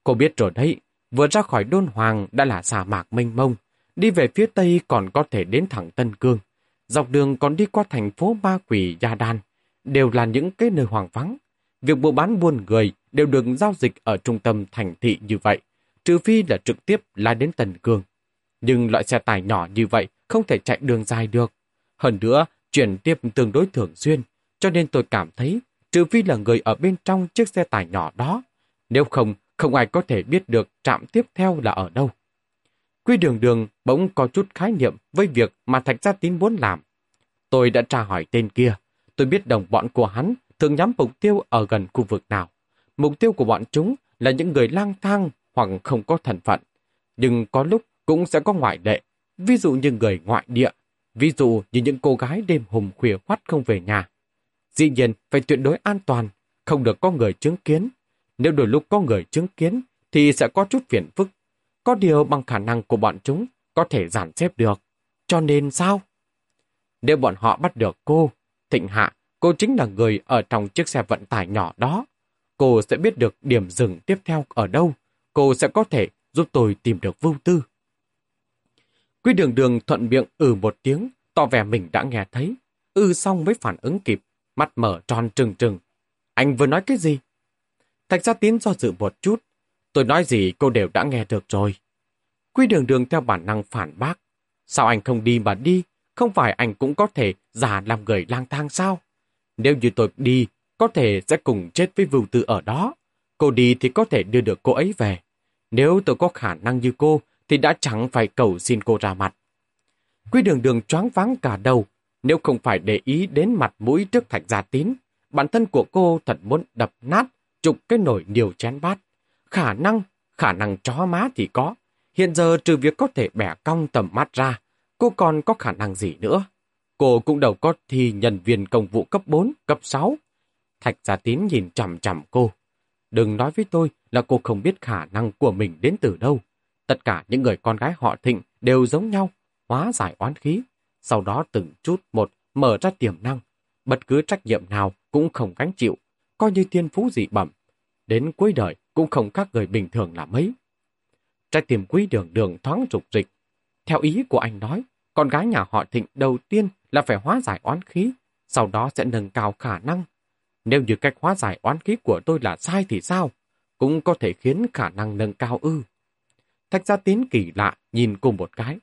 Cô biết rồi đấy, vừa ra khỏi đôn hoàng đã là sa mạc mênh mông. Đi về phía tây còn có thể đến thẳng Tân Cương. Dọc đường còn đi qua thành phố Ba Quỷ Gia Đan. Đều là những cái nơi hoàng vắng. Việc buôn bán buôn người đều được giao dịch ở trung tâm thành thị như vậy, trừ phi là trực tiếp lái đến Tần Cương. Nhưng loại xe tải nhỏ như vậy không thể chạy đường dài được. Hơn nữa, chuyển tiếp tương đối thường xuyên, cho nên tôi cảm thấy trừ phi là người ở bên trong chiếc xe tải nhỏ đó. Nếu không, không ai có thể biết được trạm tiếp theo là ở đâu. Quy đường đường bỗng có chút khái niệm với việc mà Thạch Gia Tín muốn làm. Tôi đã tra hỏi tên kia. Tôi biết đồng bọn của hắn thường nhắm mục tiêu ở gần khu vực nào. Mục tiêu của bọn chúng là những người lang thang hoặc không có thần phận. Nhưng có lúc cũng sẽ có ngoại lệ, ví dụ như người ngoại địa, ví dụ như những cô gái đêm hùng khuya khoắt không về nhà. Dĩ nhiên phải tuyệt đối an toàn, không được có người chứng kiến. Nếu đôi lúc có người chứng kiến thì sẽ có chút phiền phức. Có điều bằng khả năng của bọn chúng có thể giản xếp được. Cho nên sao? Nếu bọn họ bắt được cô, Thịnh Hạ, cô chính là người ở trong chiếc xe vận tải nhỏ đó. Cô sẽ biết được điểm dừng tiếp theo ở đâu. Cô sẽ có thể giúp tôi tìm được vưu tư. Quy đường đường thuận miệng ừ một tiếng, tỏ vẻ mình đã nghe thấy. ư xong mới phản ứng kịp, mắt mở tròn trừng trừng. Anh vừa nói cái gì? Thạch gia Tín do dự một chút. Tôi nói gì cô đều đã nghe được rồi. Quy đường đường theo bản năng phản bác. Sao anh không đi mà đi? Không phải anh cũng có thể giả làm người lang thang sao? Nếu như tôi đi, có thể sẽ cùng chết với vưu tư ở đó. Cô đi thì có thể đưa được cô ấy về. Nếu tôi có khả năng như cô, thì đã chẳng phải cầu xin cô ra mặt. Quy đường đường choáng váng cả đầu, nếu không phải để ý đến mặt mũi trước thạch gia tín, bản thân của cô thật muốn đập nát, trục cái nồi nhiều chén bát. Khả năng, khả năng chó má thì có. Hiện giờ trừ việc có thể bẻ cong tầm mắt ra, cô còn có khả năng gì nữa? Cô cũng đâu có thi nhân viên công vụ cấp 4, cấp 6. Thạch Gia Tín nhìn chằm chằm cô. Đừng nói với tôi là cô không biết khả năng của mình đến từ đâu. Tất cả những người con gái họ thịnh đều giống nhau, hóa giải oán khí. Sau đó từng chút một mở ra tiềm năng. Bất cứ trách nhiệm nào cũng không gánh chịu, coi như thiên phú dị bẩm. Đến cuối đời cũng không khác người bình thường là mấy. Trái tim quý đường đường thoáng rục rịch. Theo ý của anh nói, con gái nhà họ thịnh đầu tiên là phải hóa giải oán khí, sau đó sẽ nâng cao khả năng. Nếu như cách hóa giải oán khí của tôi là sai thì sao? Cũng có thể khiến khả năng nâng cao ư. Thạch gia tín kỳ lạ nhìn cùng một cái.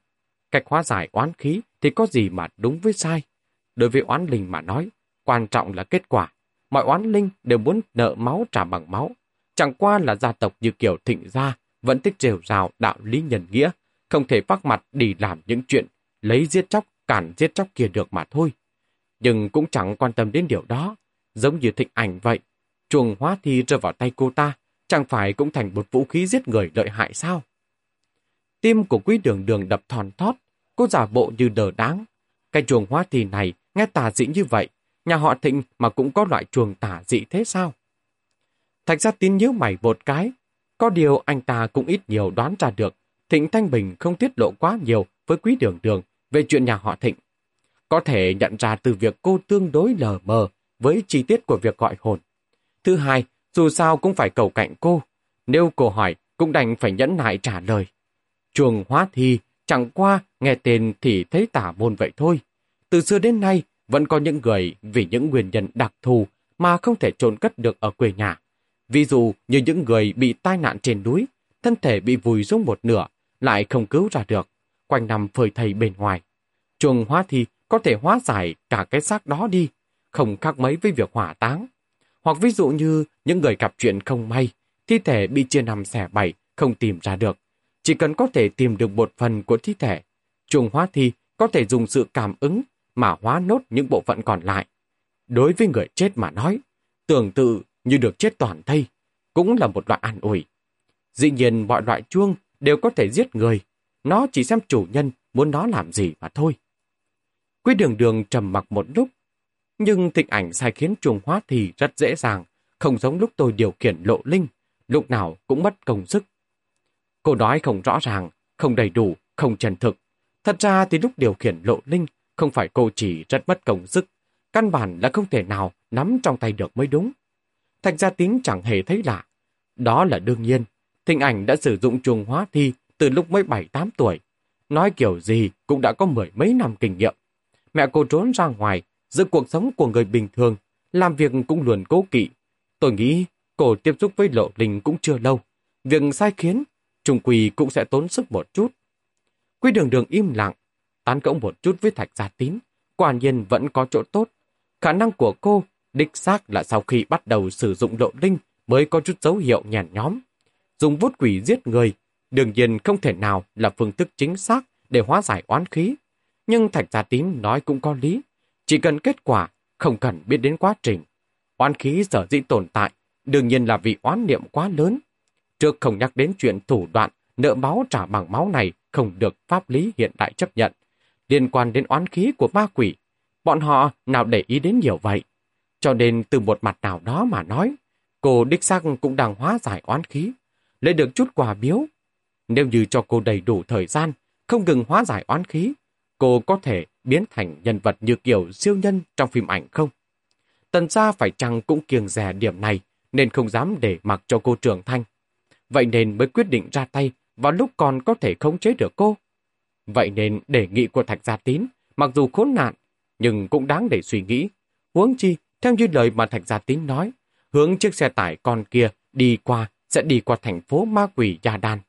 Cách hóa giải oán khí thì có gì mà đúng với sai. Đối với oán linh mà nói, quan trọng là kết quả. Mọi oán linh đều muốn nợ máu trả bằng máu. Chẳng qua là gia tộc như kiểu thịnh gia vẫn thích rêu rào đạo lý nhân nghĩa, không thể phát mặt đi làm những chuyện lấy giết chóc cản giết chóc kia được mà thôi. Nhưng cũng chẳng quan tâm đến điều đó, giống như thịnh ảnh vậy. Chuồng hóa thi rơi vào tay cô ta, chẳng phải cũng thành một vũ khí giết người lợi hại sao? Tim của quý đường đường đập thòn thót, cô giả bộ như đờ đáng. Cái chuồng hoa thi này nghe tà dị như vậy, nhà họ thịnh mà cũng có loại chuồng tà dị thế sao? Thạch gia tín nhớ mày một cái, có điều anh ta cũng ít nhiều đoán ra được Thịnh Thanh Bình không tiết lộ quá nhiều với quý đường đường về chuyện nhà họ Thịnh. Có thể nhận ra từ việc cô tương đối lờ mờ với chi tiết của việc gọi hồn. Thứ hai, dù sao cũng phải cầu cạnh cô. Nếu cô hỏi, cũng đành phải nhẫn nại trả lời. Chuồng hóa thi, chẳng qua nghe tên thì thấy tả môn vậy thôi. Từ xưa đến nay, vẫn có những người vì những nguyên nhân đặc thù mà không thể trốn cất được ở quê nhà. Ví dụ như những người bị tai nạn trên núi, thân thể bị vùi xuống một nửa, lại không cứu ra được, quanh năm phơi thầy bên ngoài. Chuồng hóa thi có thể hóa giải cả cái xác đó đi, không khác mấy với việc hỏa táng. Hoặc ví dụ như những người gặp chuyện không may, thi thể bị chia nằm xẻ bảy, không tìm ra được. Chỉ cần có thể tìm được một phần của thi thể, chuồng hóa thi có thể dùng sự cảm ứng mà hóa nốt những bộ phận còn lại. Đối với người chết mà nói, tưởng tự như được chết toàn thây, cũng là một loại an ủi. Dĩ nhiên mọi loại chuông đều có thể giết người, nó chỉ xem chủ nhân muốn nó làm gì mà thôi. Quý đường đường trầm mặc một lúc, nhưng thịnh ảnh sai khiến trùng hóa thì rất dễ dàng, không giống lúc tôi điều khiển lộ linh, lúc nào cũng mất công sức. Cô nói không rõ ràng, không đầy đủ, không chân thực. Thật ra thì lúc điều khiển lộ linh, không phải cô chỉ rất mất công sức, căn bản là không thể nào nắm trong tay được mới đúng. Thạch gia tín chẳng hề thấy lạ. Đó là đương nhiên, thịnh ảnh đã sử dụng chuồng hóa thi từ lúc mới 7-8 tuổi. Nói kiểu gì cũng đã có mười mấy năm kinh nghiệm. Mẹ cô trốn ra ngoài, giữ cuộc sống của người bình thường, làm việc cũng luôn cố kỵ. Tôi nghĩ cô tiếp xúc với lộ linh cũng chưa lâu. Việc sai khiến, trùng quỳ cũng sẽ tốn sức một chút. Quy đường đường im lặng, tán cỗng một chút với thạch gia tín. Quả nhiên vẫn có chỗ tốt. Khả năng của cô đích xác là sau khi bắt đầu sử dụng lộ linh mới có chút dấu hiệu nhàn nhóm. Dùng vút quỷ giết người, đương nhiên không thể nào là phương thức chính xác để hóa giải oán khí. Nhưng Thạch Gia Tín nói cũng có lý. Chỉ cần kết quả, không cần biết đến quá trình. Oán khí sở dĩ tồn tại, đương nhiên là vì oán niệm quá lớn. Trước không nhắc đến chuyện thủ đoạn nợ máu trả bằng máu này không được pháp lý hiện đại chấp nhận, liên quan đến oán khí của ma quỷ. Bọn họ nào để ý đến nhiều vậy. Cho nên từ một mặt nào đó mà nói, cô đích xác cũng đang hóa giải oán khí, lấy được chút quà biếu. Nếu như cho cô đầy đủ thời gian, không ngừng hóa giải oán khí, cô có thể biến thành nhân vật như kiểu siêu nhân trong phim ảnh không? Tần gia phải chăng cũng kiêng rẻ điểm này, nên không dám để mặc cho cô trưởng thanh Vậy nên mới quyết định ra tay vào lúc còn có thể khống chế được cô. Vậy nên đề nghị của Thạch Gia Tín, mặc dù khốn nạn, nhưng cũng đáng để suy nghĩ. Huống chi, theo như lời mà Thạch Gia Tín nói, hướng chiếc xe tải con kia đi qua sẽ đi qua thành phố ma quỷ Gia Đan.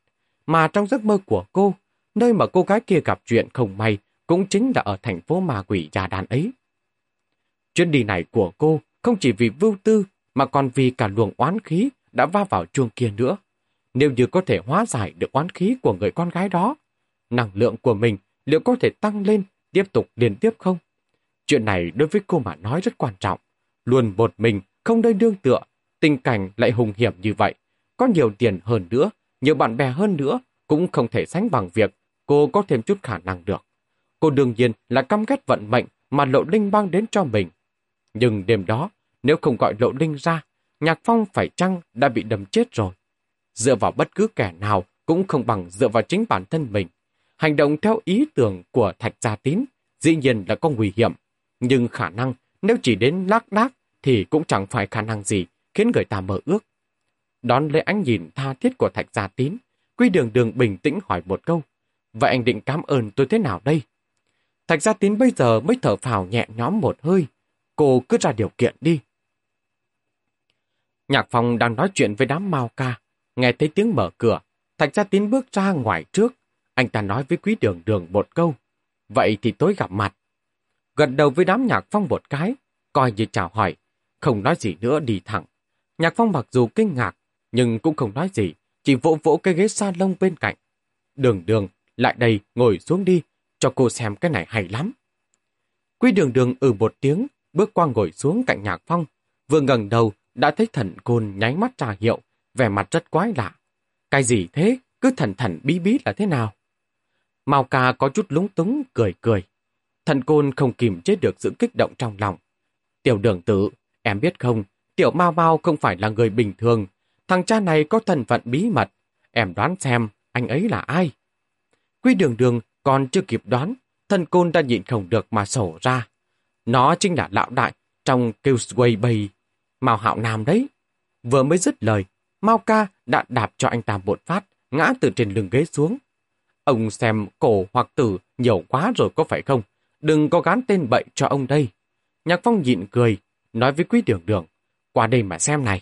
Mà trong giấc mơ của cô, nơi mà cô gái kia gặp chuyện không may cũng chính là ở thành phố ma quỷ Gia Đan ấy. Chuyến đi này của cô không chỉ vì vưu tư mà còn vì cả luồng oán khí đã va vào chuông kia nữa. Nếu như có thể hóa giải được oán khí của người con gái đó, năng lượng của mình liệu có thể tăng lên tiếp tục liên tiếp không? Chuyện này đối với cô mà nói rất quan trọng. Luôn một mình, không nơi đương tựa, tình cảnh lại hùng hiểm như vậy. Có nhiều tiền hơn nữa, nhiều bạn bè hơn nữa, cũng không thể sánh bằng việc cô có thêm chút khả năng được. Cô đương nhiên là căm ghét vận mệnh mà Lộ Linh mang đến cho mình. Nhưng đêm đó, nếu không gọi Lộ Linh ra, Nhạc Phong phải chăng đã bị đâm chết rồi. Dựa vào bất cứ kẻ nào cũng không bằng dựa vào chính bản thân mình. Hành động theo ý tưởng của Thạch Gia Tín dĩ nhiên là có nguy hiểm, nhưng khả năng nếu chỉ đến lác đác thì cũng chẳng phải khả năng gì khiến người ta mơ ước. Đón lấy ánh nhìn tha thiết của Thạch Gia Tín, Quy Đường Đường bình tĩnh hỏi một câu. Vậy anh định cảm ơn tôi thế nào đây? Thạch Gia Tín bây giờ mới thở phào nhẹ nhõm một hơi. Cô cứ ra điều kiện đi. Nhạc phòng đang nói chuyện với đám mau ca. Nghe thấy tiếng mở cửa, Thạch Gia Tín bước ra ngoài trước. Anh ta nói với quý đường đường một câu. Vậy thì tối gặp mặt. Gần đầu với đám nhạc phong một cái, coi như chào hỏi. Không nói gì nữa đi thẳng. Nhạc phong mặc dù kinh ngạc, nhưng cũng không nói gì, chỉ vỗ vỗ cái ghế sa lông bên cạnh. Đường đường, lại đây, ngồi xuống đi, cho cô xem cái này hay lắm. Quý đường đường ừ một tiếng, bước qua ngồi xuống cạnh nhạc phong, vừa ngẩng đầu đã thấy thần côn nháy mắt trà hiệu, vẻ mặt rất quái lạ. Cái gì thế? Cứ thần thần bí bí là thế nào? Mao ca có chút lúng túng, cười cười. Thần côn không kìm chế được sự kích động trong lòng. Tiểu đường tử, em biết không, tiểu Mao Mao không phải là người bình thường. Thằng cha này có thân phận bí mật. Em đoán xem, anh ấy là ai? Quy đường đường còn chưa kịp đoán, thần côn đã nhịn không được mà sổ ra. Nó chính là lão đại trong Killsway Bay, Mao Hạo Nam đấy. Vừa mới dứt lời, Mao ca đã đạp cho anh ta một phát, ngã từ trên lưng ghế xuống. Ông xem cổ hoặc tử nhiều quá rồi có phải không? Đừng có gán tên bậy cho ông đây. Nhạc Phong nhịn cười, nói với quý đường đường, qua đây mà xem này.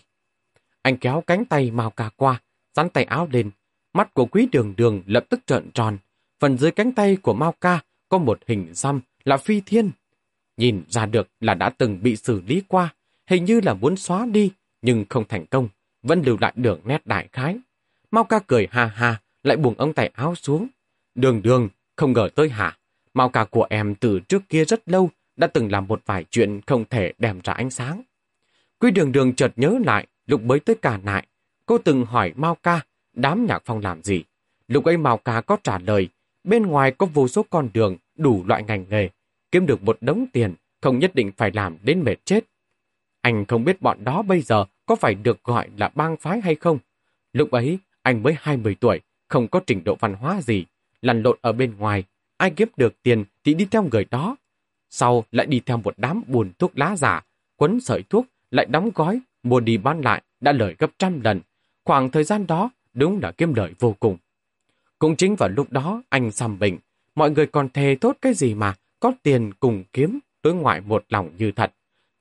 Anh kéo cánh tay Mao ca qua, dán tay áo lên. Mắt của quý đường đường lập tức trợn tròn. Phần dưới cánh tay của Mao ca có một hình xăm là phi thiên. Nhìn ra được là đã từng bị xử lý qua, hình như là muốn xóa đi, nhưng không thành công, vẫn lưu lại đường nét đại khái. Mao ca cười ha ha, lại buông ông tay áo xuống. Đường đường, không ngờ tới hả? Mao ca của em từ trước kia rất lâu đã từng làm một vài chuyện không thể đem ra ánh sáng. Quy đường đường chợt nhớ lại lúc mới tới cả nại. Cô từng hỏi Mao ca đám nhạc phong làm gì. Lúc ấy Mao ca có trả lời bên ngoài có vô số con đường đủ loại ngành nghề. Kiếm được một đống tiền không nhất định phải làm đến mệt chết. Anh không biết bọn đó bây giờ có phải được gọi là bang phái hay không. Lúc ấy, anh mới 20 tuổi, không có trình độ văn hóa gì, lăn lộn ở bên ngoài. Ai kiếm được tiền thì đi theo người đó. Sau lại đi theo một đám buồn thuốc lá giả, quấn sợi thuốc, lại đóng gói, mua đi bán lại, đã lời gấp trăm lần. Khoảng thời gian đó, đúng là kiếm lời vô cùng. Cũng chính vào lúc đó, anh xăm bệnh. Mọi người còn thề tốt cái gì mà, có tiền cùng kiếm, đối ngoại một lòng như thật.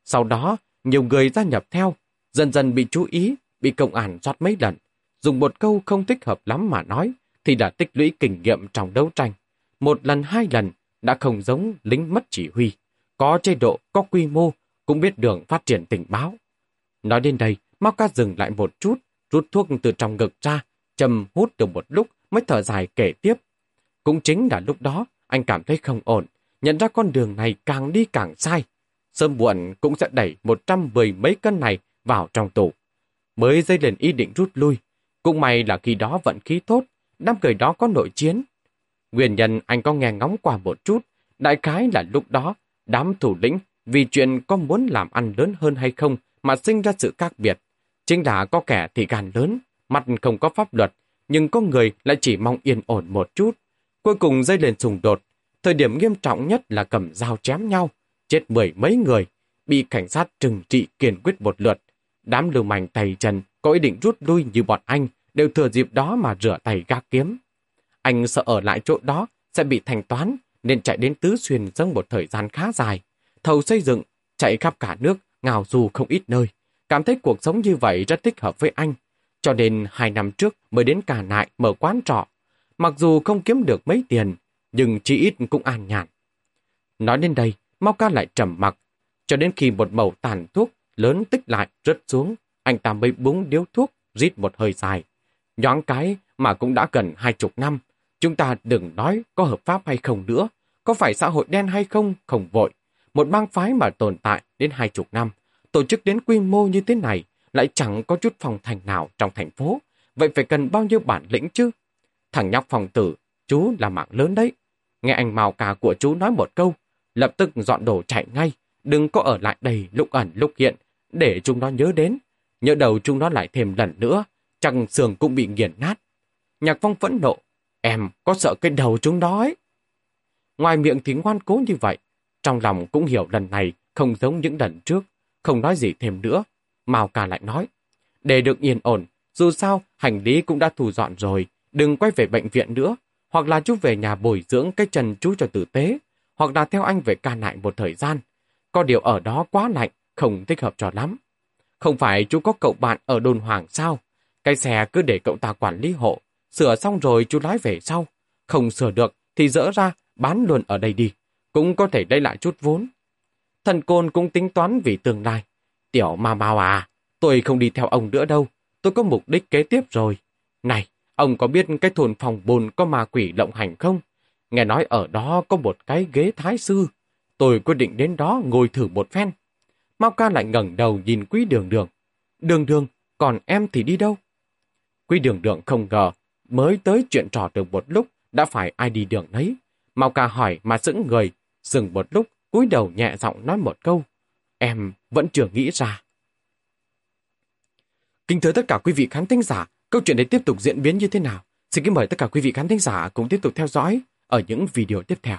Sau đó, nhiều người gia nhập theo, dần dần bị chú ý, bị công an soát mấy lần. Dùng một câu không thích hợp lắm mà nói, thì đã tích lũy kinh nghiệm trong đấu tranh. Một lần hai lần, đã không giống lính mất chỉ huy. Có chế độ, có quy mô, cũng biết đường phát triển tình báo. Nói đến đây, Mao ca dừng lại một chút, rút thuốc từ trong ngực ra, chầm hút được một lúc mới thở dài kể tiếp. Cũng chính là lúc đó, anh cảm thấy không ổn, nhận ra con đường này càng đi càng sai. Sớm muộn cũng sẽ đẩy một trăm mười mấy cân này vào trong tủ. Mới dây lên ý định rút lui. Cũng may là khi đó vận khí tốt, đám người đó có nội chiến. Nguyên nhân anh có nghe ngóng qua một chút, đại khái là lúc đó, đám thủ lĩnh vì chuyện có muốn làm ăn lớn hơn hay không mà sinh ra sự khác biệt. Chính là có kẻ thì gan lớn, mặt không có pháp luật, nhưng có người lại chỉ mong yên ổn một chút. Cuối cùng dây lên xung đột, thời điểm nghiêm trọng nhất là cầm dao chém nhau, chết mười mấy người, bị cảnh sát trừng trị kiên quyết một lượt. Đám lưu manh tay trần có ý định rút lui như bọn anh, đều thừa dịp đó mà rửa tay gác kiếm. Anh sợ ở lại chỗ đó sẽ bị thanh toán, nên chạy đến Tứ Xuyên dâng một thời gian khá dài. Thầu xây dựng, chạy khắp cả nước, ngào du không ít nơi. Cảm thấy cuộc sống như vậy rất thích hợp với anh. Cho nên hai năm trước mới đến cả nại mở quán trọ. Mặc dù không kiếm được mấy tiền, nhưng chỉ ít cũng an nhàn. Nói đến đây, Mau ca lại trầm mặc, cho đến khi một mẩu tàn thuốc lớn tích lại rớt xuống, anh ta mới búng điếu thuốc, rít một hơi dài. Nhoáng cái mà cũng đã gần hai chục năm, chúng ta đừng nói có hợp pháp hay không nữa, có phải xã hội đen hay không, không vội. Một bang phái mà tồn tại đến hai chục năm, tổ chức đến quy mô như thế này, lại chẳng có chút phòng thành nào trong thành phố, vậy phải cần bao nhiêu bản lĩnh chứ? Thằng nhóc phòng tử, chú là mạng lớn đấy. Nghe anh màu cà của chú nói một câu, lập tức dọn đồ chạy ngay, đừng có ở lại đây lúc ẩn lúc hiện, để chúng nó nhớ đến. Nhớ đầu chúng nó lại thêm lần nữa, chẳng xương cũng bị nghiền nát. Nhạc phong phẫn nộ, em có sợ cái đầu chúng nó ấy. Ngoài miệng thì ngoan cố như vậy, trong lòng cũng hiểu lần này không giống những lần trước, không nói gì thêm nữa. Mao cả lại nói, để được yên ổn, dù sao hành lý cũng đã thu dọn rồi, đừng quay về bệnh viện nữa, hoặc là chú về nhà bồi dưỡng cái chân chú cho tử tế, hoặc là theo anh về ca nại một thời gian. Có điều ở đó quá lạnh, không thích hợp cho lắm. Không phải chú có cậu bạn ở đồn hoàng sao? Cái xe cứ để cậu ta quản lý hộ, sửa xong rồi chú lái về sau. Không sửa được thì dỡ ra, bán luôn ở đây đi. Cũng có thể lấy lại chút vốn. Thần côn cũng tính toán vì tương lai. Tiểu ma mau à, tôi không đi theo ông nữa đâu. Tôi có mục đích kế tiếp rồi. Này, ông có biết cái thôn phòng bồn có ma quỷ lộng hành không? Nghe nói ở đó có một cái ghế thái sư. Tôi quyết định đến đó ngồi thử một phen. Mao ca lại ngẩng đầu nhìn quý đường đường. Đường đường, còn em thì đi đâu? Quý đường đường không ngờ, mới tới chuyện trò được một lúc, đã phải ai đi đường đấy. Mao ca hỏi mà sững người, dừng một lúc, cúi đầu nhẹ giọng nói một câu. Em vẫn chưa nghĩ ra. Kính thưa tất cả quý vị khán thính giả, câu chuyện này tiếp tục diễn biến như thế nào? Xin kính mời tất cả quý vị khán thính giả cùng tiếp tục theo dõi ở những video tiếp theo.